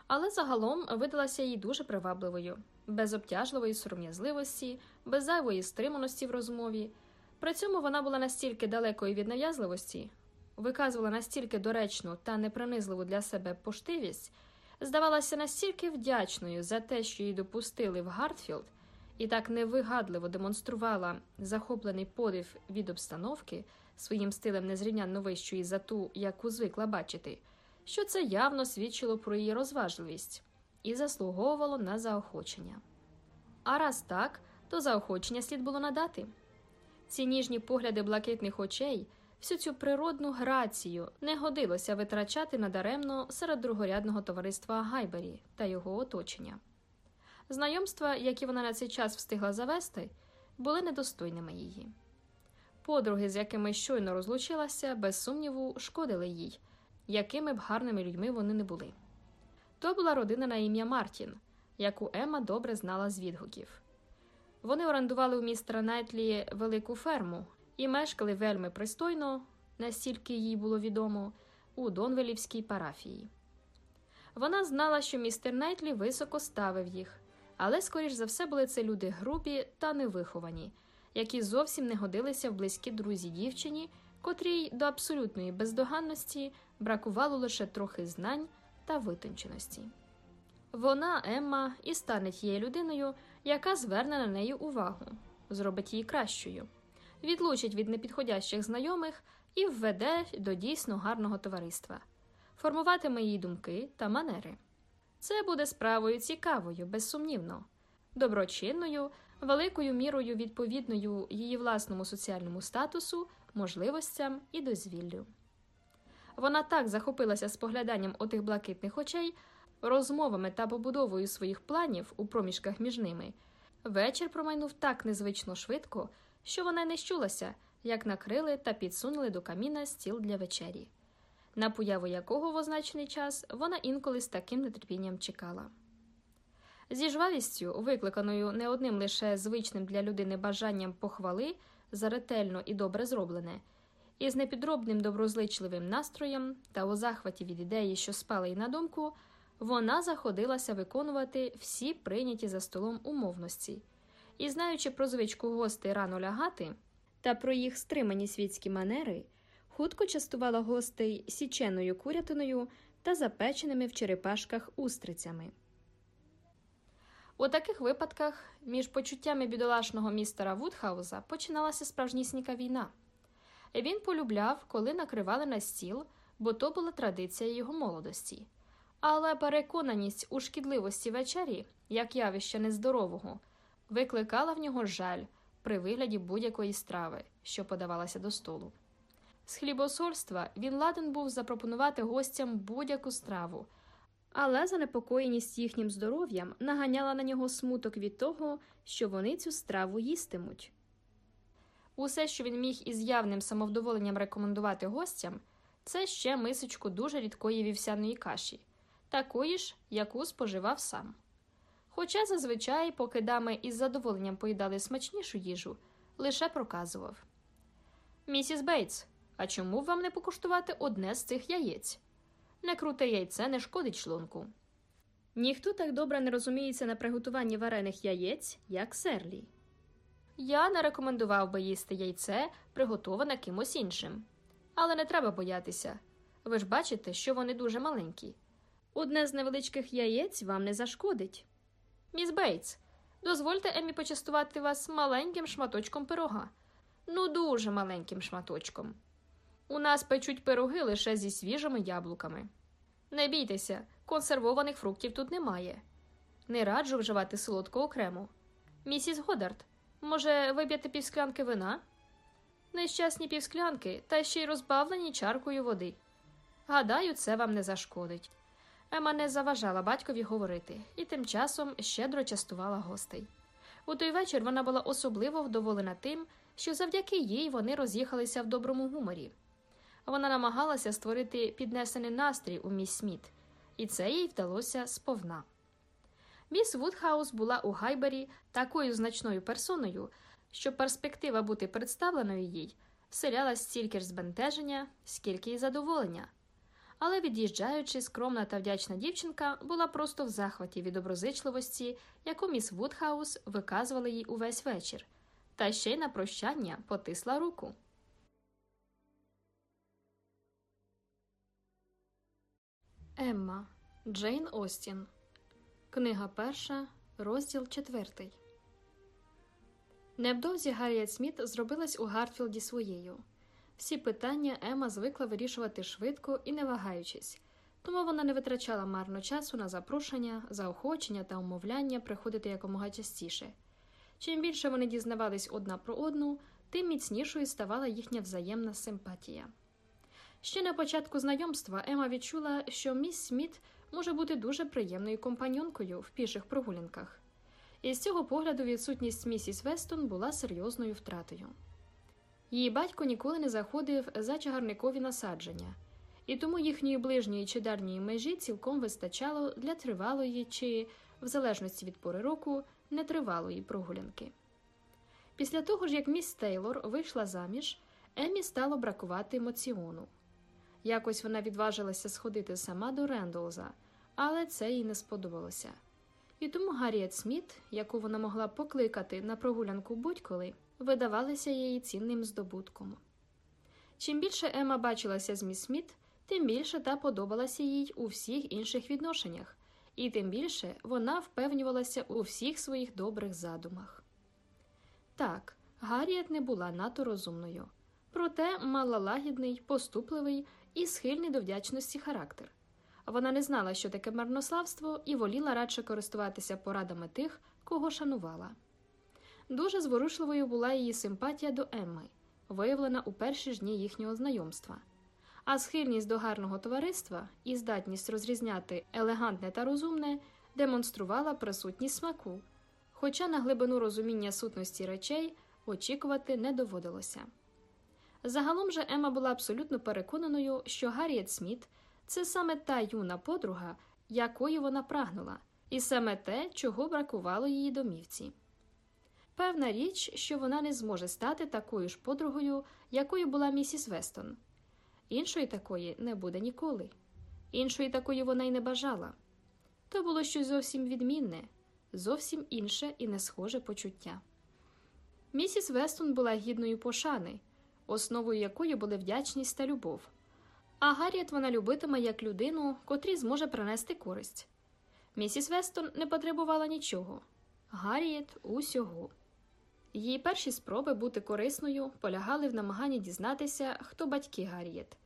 але загалом видалася їй дуже привабливою, без обтяжливої сором'язливості, без зайвої стриманості в розмові. При цьому вона була настільки далекою від нав'язливості, виказувала настільки доречну та непринизливу для себе поштивість, здавалася настільки вдячною за те, що її допустили в Гартфілд, і так невигадливо демонструвала захоплений подив від обстановки своїм стилем незрівнянно вищої за ту, яку звикла бачити, що це явно свідчило про її розважливість і заслуговувало на заохочення. А раз так, то заохочення слід було надати. Ці ніжні погляди блакитних очей, всю цю природну грацію не годилося витрачати надаремно серед другорядного товариства Гайбері та його оточення. Знайомства, які вона на цей час встигла завести, були недостойними її. Подруги, з якими щойно розлучилася, без сумніву, шкодили їй, якими б гарними людьми вони не були. То була родина на ім'я Мартін, яку Емма добре знала з відгуків. Вони орендували у містера Найтлі велику ферму і мешкали вельми пристойно, настільки їй було відомо, у Донвелівській парафії. Вона знала, що містер Найтлі високо ставив їх, але, скоріш за все, були це люди грубі та невиховані, які зовсім не годилися в близькі друзі дівчині, котрій до абсолютної бездоганності бракувало лише трохи знань та витонченості. Вона, Емма, і стане тією людиною, яка зверне на неї увагу, зробить її кращою, відлучить від непідходящих знайомих і введе до дійсно гарного товариства, формуватиме її думки та манери. Це буде справою цікавою, безсумнівно, доброчинною, великою мірою відповідною її власному соціальному статусу, можливостям і дозвіллю. Вона так захопилася спогляданням отих блакитних очей, розмовами та побудовою своїх планів у проміжках між ними. Вечір промайнув так незвично швидко, що вона не щулася, як накрили та підсунули до каміна стіл для вечері, на появу якого в означений час вона інколи з таким нетерпінням чекала. Зі жвавістю, викликаною не одним лише звичним для людини бажанням похвали за ретельно і добре зроблене, і з непідробним доброзичливим настроєм та у захваті від ідеї, що спала їй на думку, вона заходилася виконувати всі прийняті за столом умовності, і, знаючи про звичку гостей рано лягати та про їх стримані світські манери, хутко частувала гостей січеною курятиною та запеченими в черепашках устрицями. У таких випадках між почуттями бідолашного містера Вудхауза починалася справжнісінька війна. Він полюбляв, коли накривали на стіл, бо то була традиція його молодості. Але переконаність у шкідливості вечері, як явище нездорового, викликала в нього жаль при вигляді будь-якої страви, що подавалася до столу. З хлібосольства він ладен був запропонувати гостям будь-яку страву, але занепокоєність їхнім здоров'ям наганяла на нього смуток від того, що вони цю страву їстимуть. Усе, що він міг із явним самовдоволенням рекомендувати гостям, це ще мисочку дуже рідкої вівсяної каші, такої ж, яку споживав сам. Хоча зазвичай, поки дами із задоволенням поїдали смачнішу їжу, лише проказував Місіс Бейтс, а чому б вам не покуштувати одне з цих яєць? Не круте яйце не шкодить шлунку. Ніхто так добре не розуміється на приготуванні варених яєць, як серлі. Я не рекомендував би їсти яйце, приготоване кимось іншим. Але не треба боятися. Ви ж бачите, що вони дуже маленькі. Одне з невеличких яєць вам не зашкодить. Міс Бейтс, дозвольте Емі почастувати вас маленьким шматочком пирога. Ну, дуже маленьким шматочком. У нас печуть пироги лише зі свіжими яблуками. Не бійтеся, консервованих фруктів тут немає. Не раджу вживати солодко окремо. Місіс Годард, може, вип'єте півсклянки вина? Нещасні півсклянки, та ще й розбавлені чаркою води. Гадаю, це вам не зашкодить. Ема не заважала батькові говорити і тим часом щедро частувала гостей. У той вечір вона була особливо вдоволена тим, що завдяки їй вони роз'їхалися в доброму гуморі. Вона намагалася створити піднесений настрій у міс Сміт, і це їй вдалося сповна. Міс Вудхаус була у Гайбері такою значною персоною, що перспектива бути представленою їй вселяла стільки ж збентеження, скільки й задоволення. Але від'їжджаючи, скромна та вдячна дівчинка була просто в захваті від доброзичливості, яку міс Вудхаус виказувала їй увесь вечір, та ще й на прощання потисла руку. Емма Джейн Остін. Книга перша, розділ четвертий. Невдовзі Гарріет Сміт зробилась у Гартфілді своєю. Всі питання Ема звикла вирішувати швидко і не вагаючись, тому вона не витрачала марно часу на запрошення, заохочення та умовляння приходити якомога частіше. Чим більше вони дізнавались одна про одну, тим міцнішою ставала їхня взаємна симпатія. Ще на початку знайомства Ема відчула, що міс Сміт може бути дуже приємною компаньонкою в піших прогулянках, і з цього погляду відсутність місіс Вестон була серйозною втратою. Її батько ніколи не заходив за чагарникові насадження, і тому їхньої ближньої чи дальньої межі цілком вистачало для тривалої чи, в залежності від пори року, нетривалої прогулянки. Після того ж, як міс Тейлор вийшла заміж, Емі стало бракувати емоціону. Якось вона відважилася сходити сама до Рендолза, але це їй не сподобалося. І тому Гарріет Сміт, яку вона могла покликати на прогулянку будь-коли, видавалася їй цінним здобутком. Чим більше Ема бачилася з міс Сміт, тим більше та подобалася їй у всіх інших відношеннях, і тим більше вона впевнювалася у всіх своїх добрих задумах. Так, Гарріет не була надто розумною, проте мала лагідний, поступливий і схильний до вдячності характер. Вона не знала, що таке марнославство, і воліла радше користуватися порадами тих, кого шанувала. Дуже зворушливою була її симпатія до Емми, виявлена у перші ж дні їхнього знайомства. А схильність до гарного товариства і здатність розрізняти елегантне та розумне демонструвала присутність смаку, хоча на глибину розуміння сутності речей очікувати не доводилося. Загалом же Ема була абсолютно переконаною, що Гарріет Сміт це саме та юна подруга, якою вона прагнула, і саме те, чого бракувало її домівці. Певна річ, що вона не зможе стати такою ж подругою, якою була місіс Вестон. Іншої такої не буде ніколи, іншої такої вона й не бажала. То було щось зовсім відмінне, зовсім інше і не схоже почуття. Місіс Вестон була гідною пошани, основою якої були вдячність та любов. А Гарріет вона любитиме як людину, котрій зможе принести користь. Місіс Вестон не потребувала нічого, Гарріет усього. Її перші спроби бути корисною полягали в намаганні дізнатися, хто батьки Гарріет,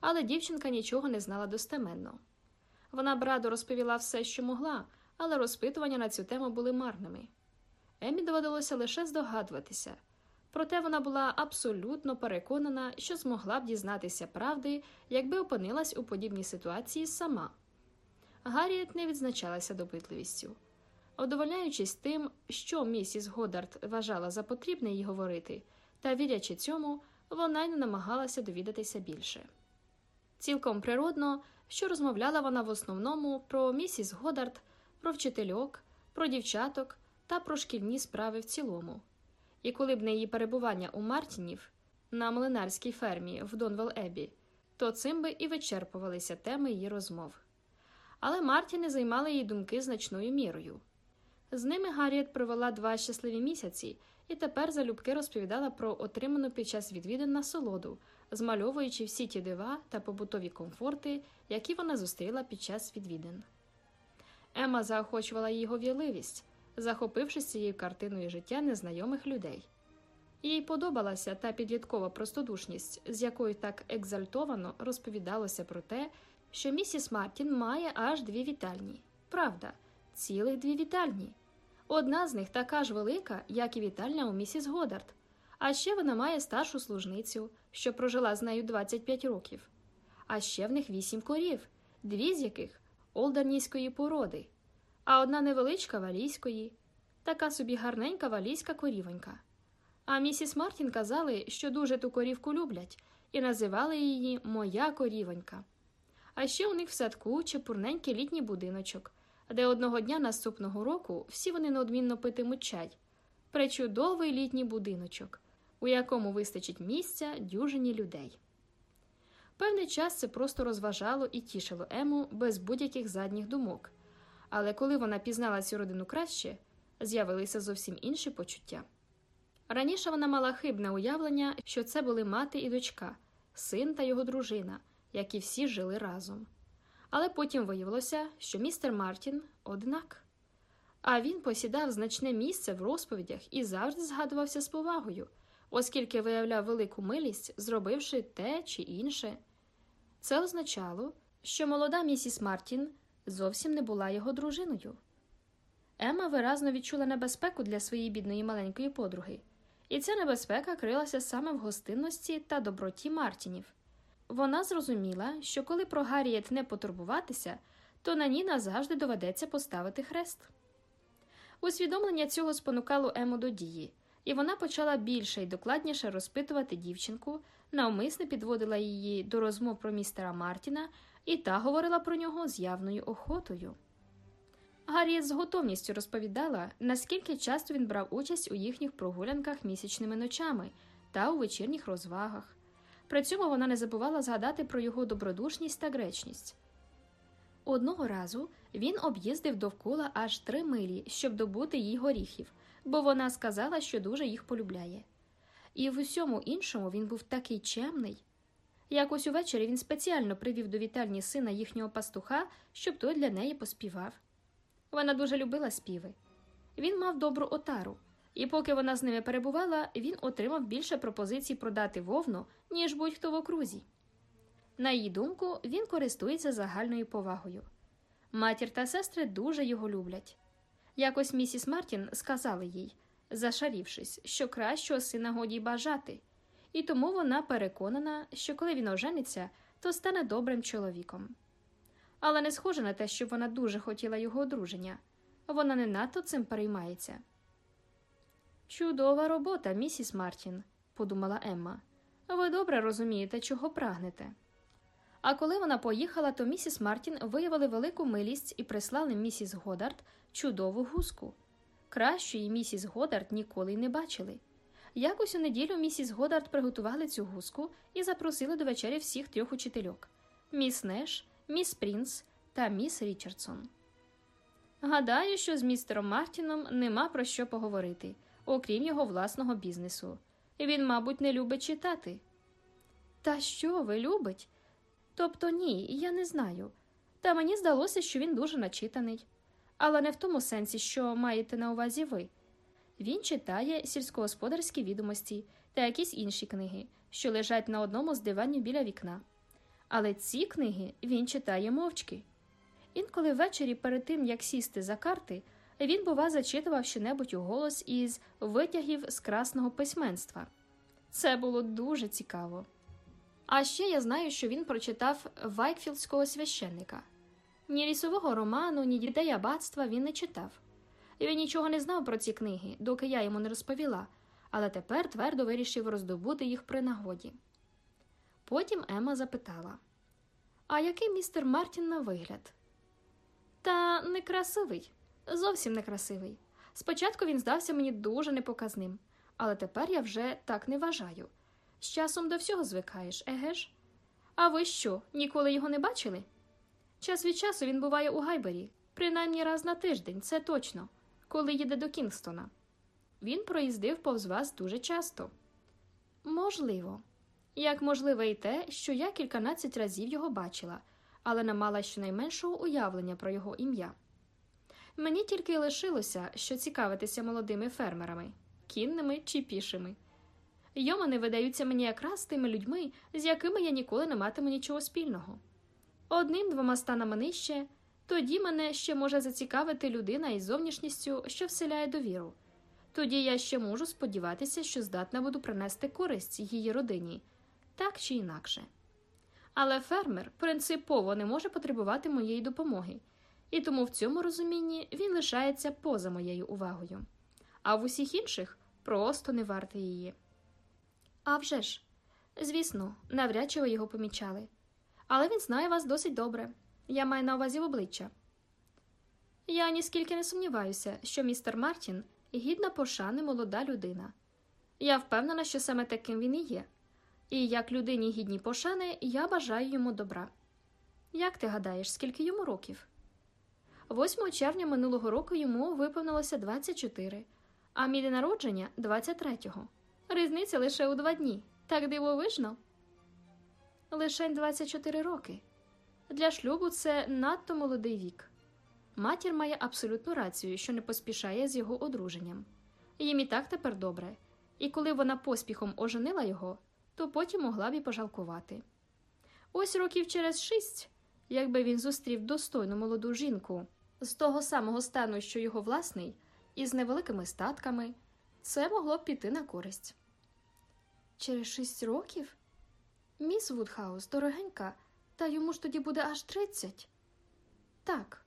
але дівчинка нічого не знала достеменно. Вона б радо розповіла все, що могла, але розпитування на цю тему були марними. Емі доводилося лише здогадуватися, проте вона була абсолютно переконана, що змогла б дізнатися правди, якби опинилась у подібній ситуації сама. Гарріет не відзначалася допитливістю. Одовольняючись тим, що місіс Годард вважала за потрібне їй говорити, та вірячи цьому, вона й не намагалася довідатися більше. Цілком природно, що розмовляла вона в основному про місіс Годард, про вчительок, про дівчаток та про шкільні справи в цілому. І коли б не її перебування у Мартінів на млинарській фермі в Донвел Ебі, то цим би і вичерпувалися теми її розмов. Але Мартіни займали її думки значною мірою. З ними Гарріет провела два щасливі місяці і тепер залюбки розповідала про отриману під час відвідин насолоду, змальовуючи всі ті дива та побутові комфорти, які вона зустріла під час відвідин. Ема заохочувала її говірливість, захопившись цією картиною життя незнайомих людей. Їй подобалася та підліткова простодушність, з якою так екзальтовано розповідалося про те, що місіс Мартін має аж дві вітальні. Правда, цілих дві вітальні. Одна з них така ж велика, як і вітальня у місіс Годард, а ще вона має старшу служницю, що прожила з нею 25 років. А ще в них вісім корів, дві з яких олдернійської породи, а одна невеличка валійської, така собі гарненька валійська корівонька. А місіс Мартін казали, що дуже ту корівку люблять, і називали її Моя корівонька. А ще у них в садку чепурненький літній будиночок, де одного дня наступного року всі вони неодмінно питимуть чай. Пречудовий літній будиночок, у якому вистачить місця дюжині людей. Певний час це просто розважало і тішило Ему без будь-яких задніх думок, але коли вона пізнала цю родину краще, з'явилися зовсім інші почуття. Раніше вона мала хибне уявлення, що це були мати і дочка, син та його дружина, які всі жили разом. Але потім виявилося, що містер Мартін однак. А він посідав значне місце в розповідях і завжди згадувався з повагою, оскільки виявляв велику милість, зробивши те чи інше. Це означало, що молода місіс Мартін зовсім не була його дружиною. Ема виразно відчула небезпеку для своєї бідної маленької подруги, і ця небезпека крилася саме в гостинності та доброті Мартінів. Вона зрозуміла, що коли про Гарріет не потурбуватися, то на ній назавжди доведеться поставити хрест. Усвідомлення цього спонукало Ему до дії, і вона почала більше і докладніше розпитувати дівчинку, навмисне підводила її до розмов про містера Мартіна і та говорила про нього з явною охотою. Гарріет з готовністю розповідала, наскільки часто він брав участь у їхніх прогулянках місячними ночами та у вечірніх розвагах. При цьому вона не забувала згадати про його добродушність та гречність. Одного разу він об'їздив довкола аж три милі, щоб добути їй горіхів, бо вона сказала, що дуже їх полюбляє. І в усьому іншому він був такий чемний. Якось увечері він спеціально привів до вітальні сина їхнього пастуха, щоб той для неї поспівав. Вона дуже любила співи. Він мав добру отару, і поки вона з ними перебувала, він отримав більше пропозицій продати вовну, ніж будь-хто в окрузі. На її думку, він користується загальною повагою. Матір та сестри дуже його люблять. Якось місіс Мартін сказала їй, зашарівшись, що кращого сина годі бажати, і тому вона переконана, що коли він ожениться, то стане добрим чоловіком. Але не схоже на те, щоб вона дуже хотіла його одруження, вона не надто цим переймається. Чудова робота, місіс Мартін, подумала Емма. Ви добре розумієте, чого прагнете. А коли вона поїхала, то місіс Мартін виявили велику милість і прислали місіс Годард чудову гуску. Кращої місіс Годард ніколи й не бачили. Якось у неділю місіс Годард приготували цю гуску і запросили до вечері всіх трьох учительок міс Неш, міс Прінс та міс Річардсон. Гадаю, що з містером Мартіном нема про що поговорити, окрім його власного бізнесу. Він, мабуть, не любить читати. Та що ви любить? Тобто ні, я не знаю. Та мені здалося, що він дуже начитаний. Але не в тому сенсі, що маєте на увазі ви. Він читає сільськогосподарські відомості та якісь інші книги, що лежать на одному з диванів біля вікна. Але ці книги він читає мовчки. Інколи ввечері, перед тим як сісти за карти, він, бува, зачитував щонебудь у голос із витягів з красного письменства. Це було дуже цікаво. А ще я знаю, що він прочитав Вайкфілдського священника. Ні лісового роману, ні дітей аббатства він не читав. Він нічого не знав про ці книги, доки я йому не розповіла, але тепер твердо вирішив роздобути їх при нагоді. Потім Ема запитала: А який містер Мартін на вигляд? Та некрасивий, зовсім некрасивий. Спочатку він здався мені дуже непоказним, але тепер я вже так не вважаю. З часом до всього звикаєш, еге ж? А ви що, ніколи його не бачили? Час від часу він буває у Гайбері, принаймні раз на тиждень, це точно, коли їде до Кінгстона. Він проїздив повз вас дуже часто. Можливо, як можливе і те, що я кільканадцять разів його бачила, але не мала щонайменшого уявлення про його ім'я. Мені тільки лишилося, що цікавитися молодими фермерами, кінними чи пішими. Йомани видаються мені якраз тими людьми, з якими я ніколи не матиму нічого спільного. Одним двома станами нижче, тоді мене ще може зацікавити людина із зовнішністю, що вселяє довіру. Тоді я ще можу сподіватися, що здатна буду принести користь її родині, так чи інакше. Але фермер принципово не може потребувати моєї допомоги, і тому в цьому розумінні він лишається поза моєю увагою, а в усіх інших просто не варте її. А вже ж, звісно, навряд чи ви його помічали. Але він знає вас досить добре. Я маю на увазі в обличчя. Я ніскільки не сумніваюся, що містер Мартін гідна пошани молода людина. Я впевнена, що саме таким він і є. І як людині гідні пошани, я бажаю йому добра. Як ти гадаєш, скільки йому років? 8 червня минулого року йому виповнилося 24, а мій день народження 23-го. Різниця лише у два дні. Так дивовижно. Лише 24 роки. Для шлюбу це надто молодий вік. Матір має абсолютну рацію, що не поспішає з його одруженням. Їм і так тепер добре, і коли вона поспіхом оженила його, то потім могла б і пожалкувати. Ось років через шість, якби він зустрів достойну молоду жінку з того самого стану, що його власний, і з невеликими статками, це могло б піти на користь. Через шість років? Міс Вудхаус, дорогенька, та йому ж тоді буде аж тридцять. Так.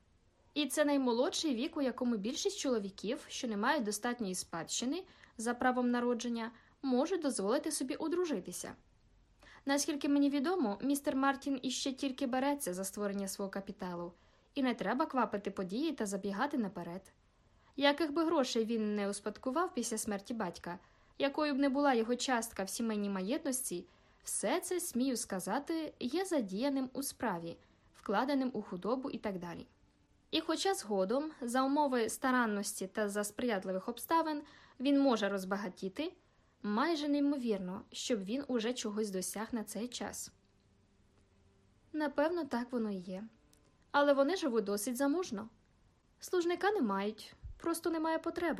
І це наймолодший вік, у якому більшість чоловіків, що не мають достатньої спадщини за правом народження, можуть дозволити собі одружитися. Наскільки мені відомо, містер Мартін іще тільки береться за створення свого капіталу, і не треба квапити події та забігати наперед. Яких би грошей він не успадкував після смерті батька, якою б не була його частка в сімейній маєтності, все це, смію сказати, є задіяним у справі, вкладеним у худобу і так далі. І хоча згодом, за умови старанності та за сприятливих обставин, він може розбагатіти, майже неймовірно, щоб він уже чогось досяг на цей час. Напевно, так воно і є. Але вони живуть досить замужно. Служника не мають, просто немає потреби.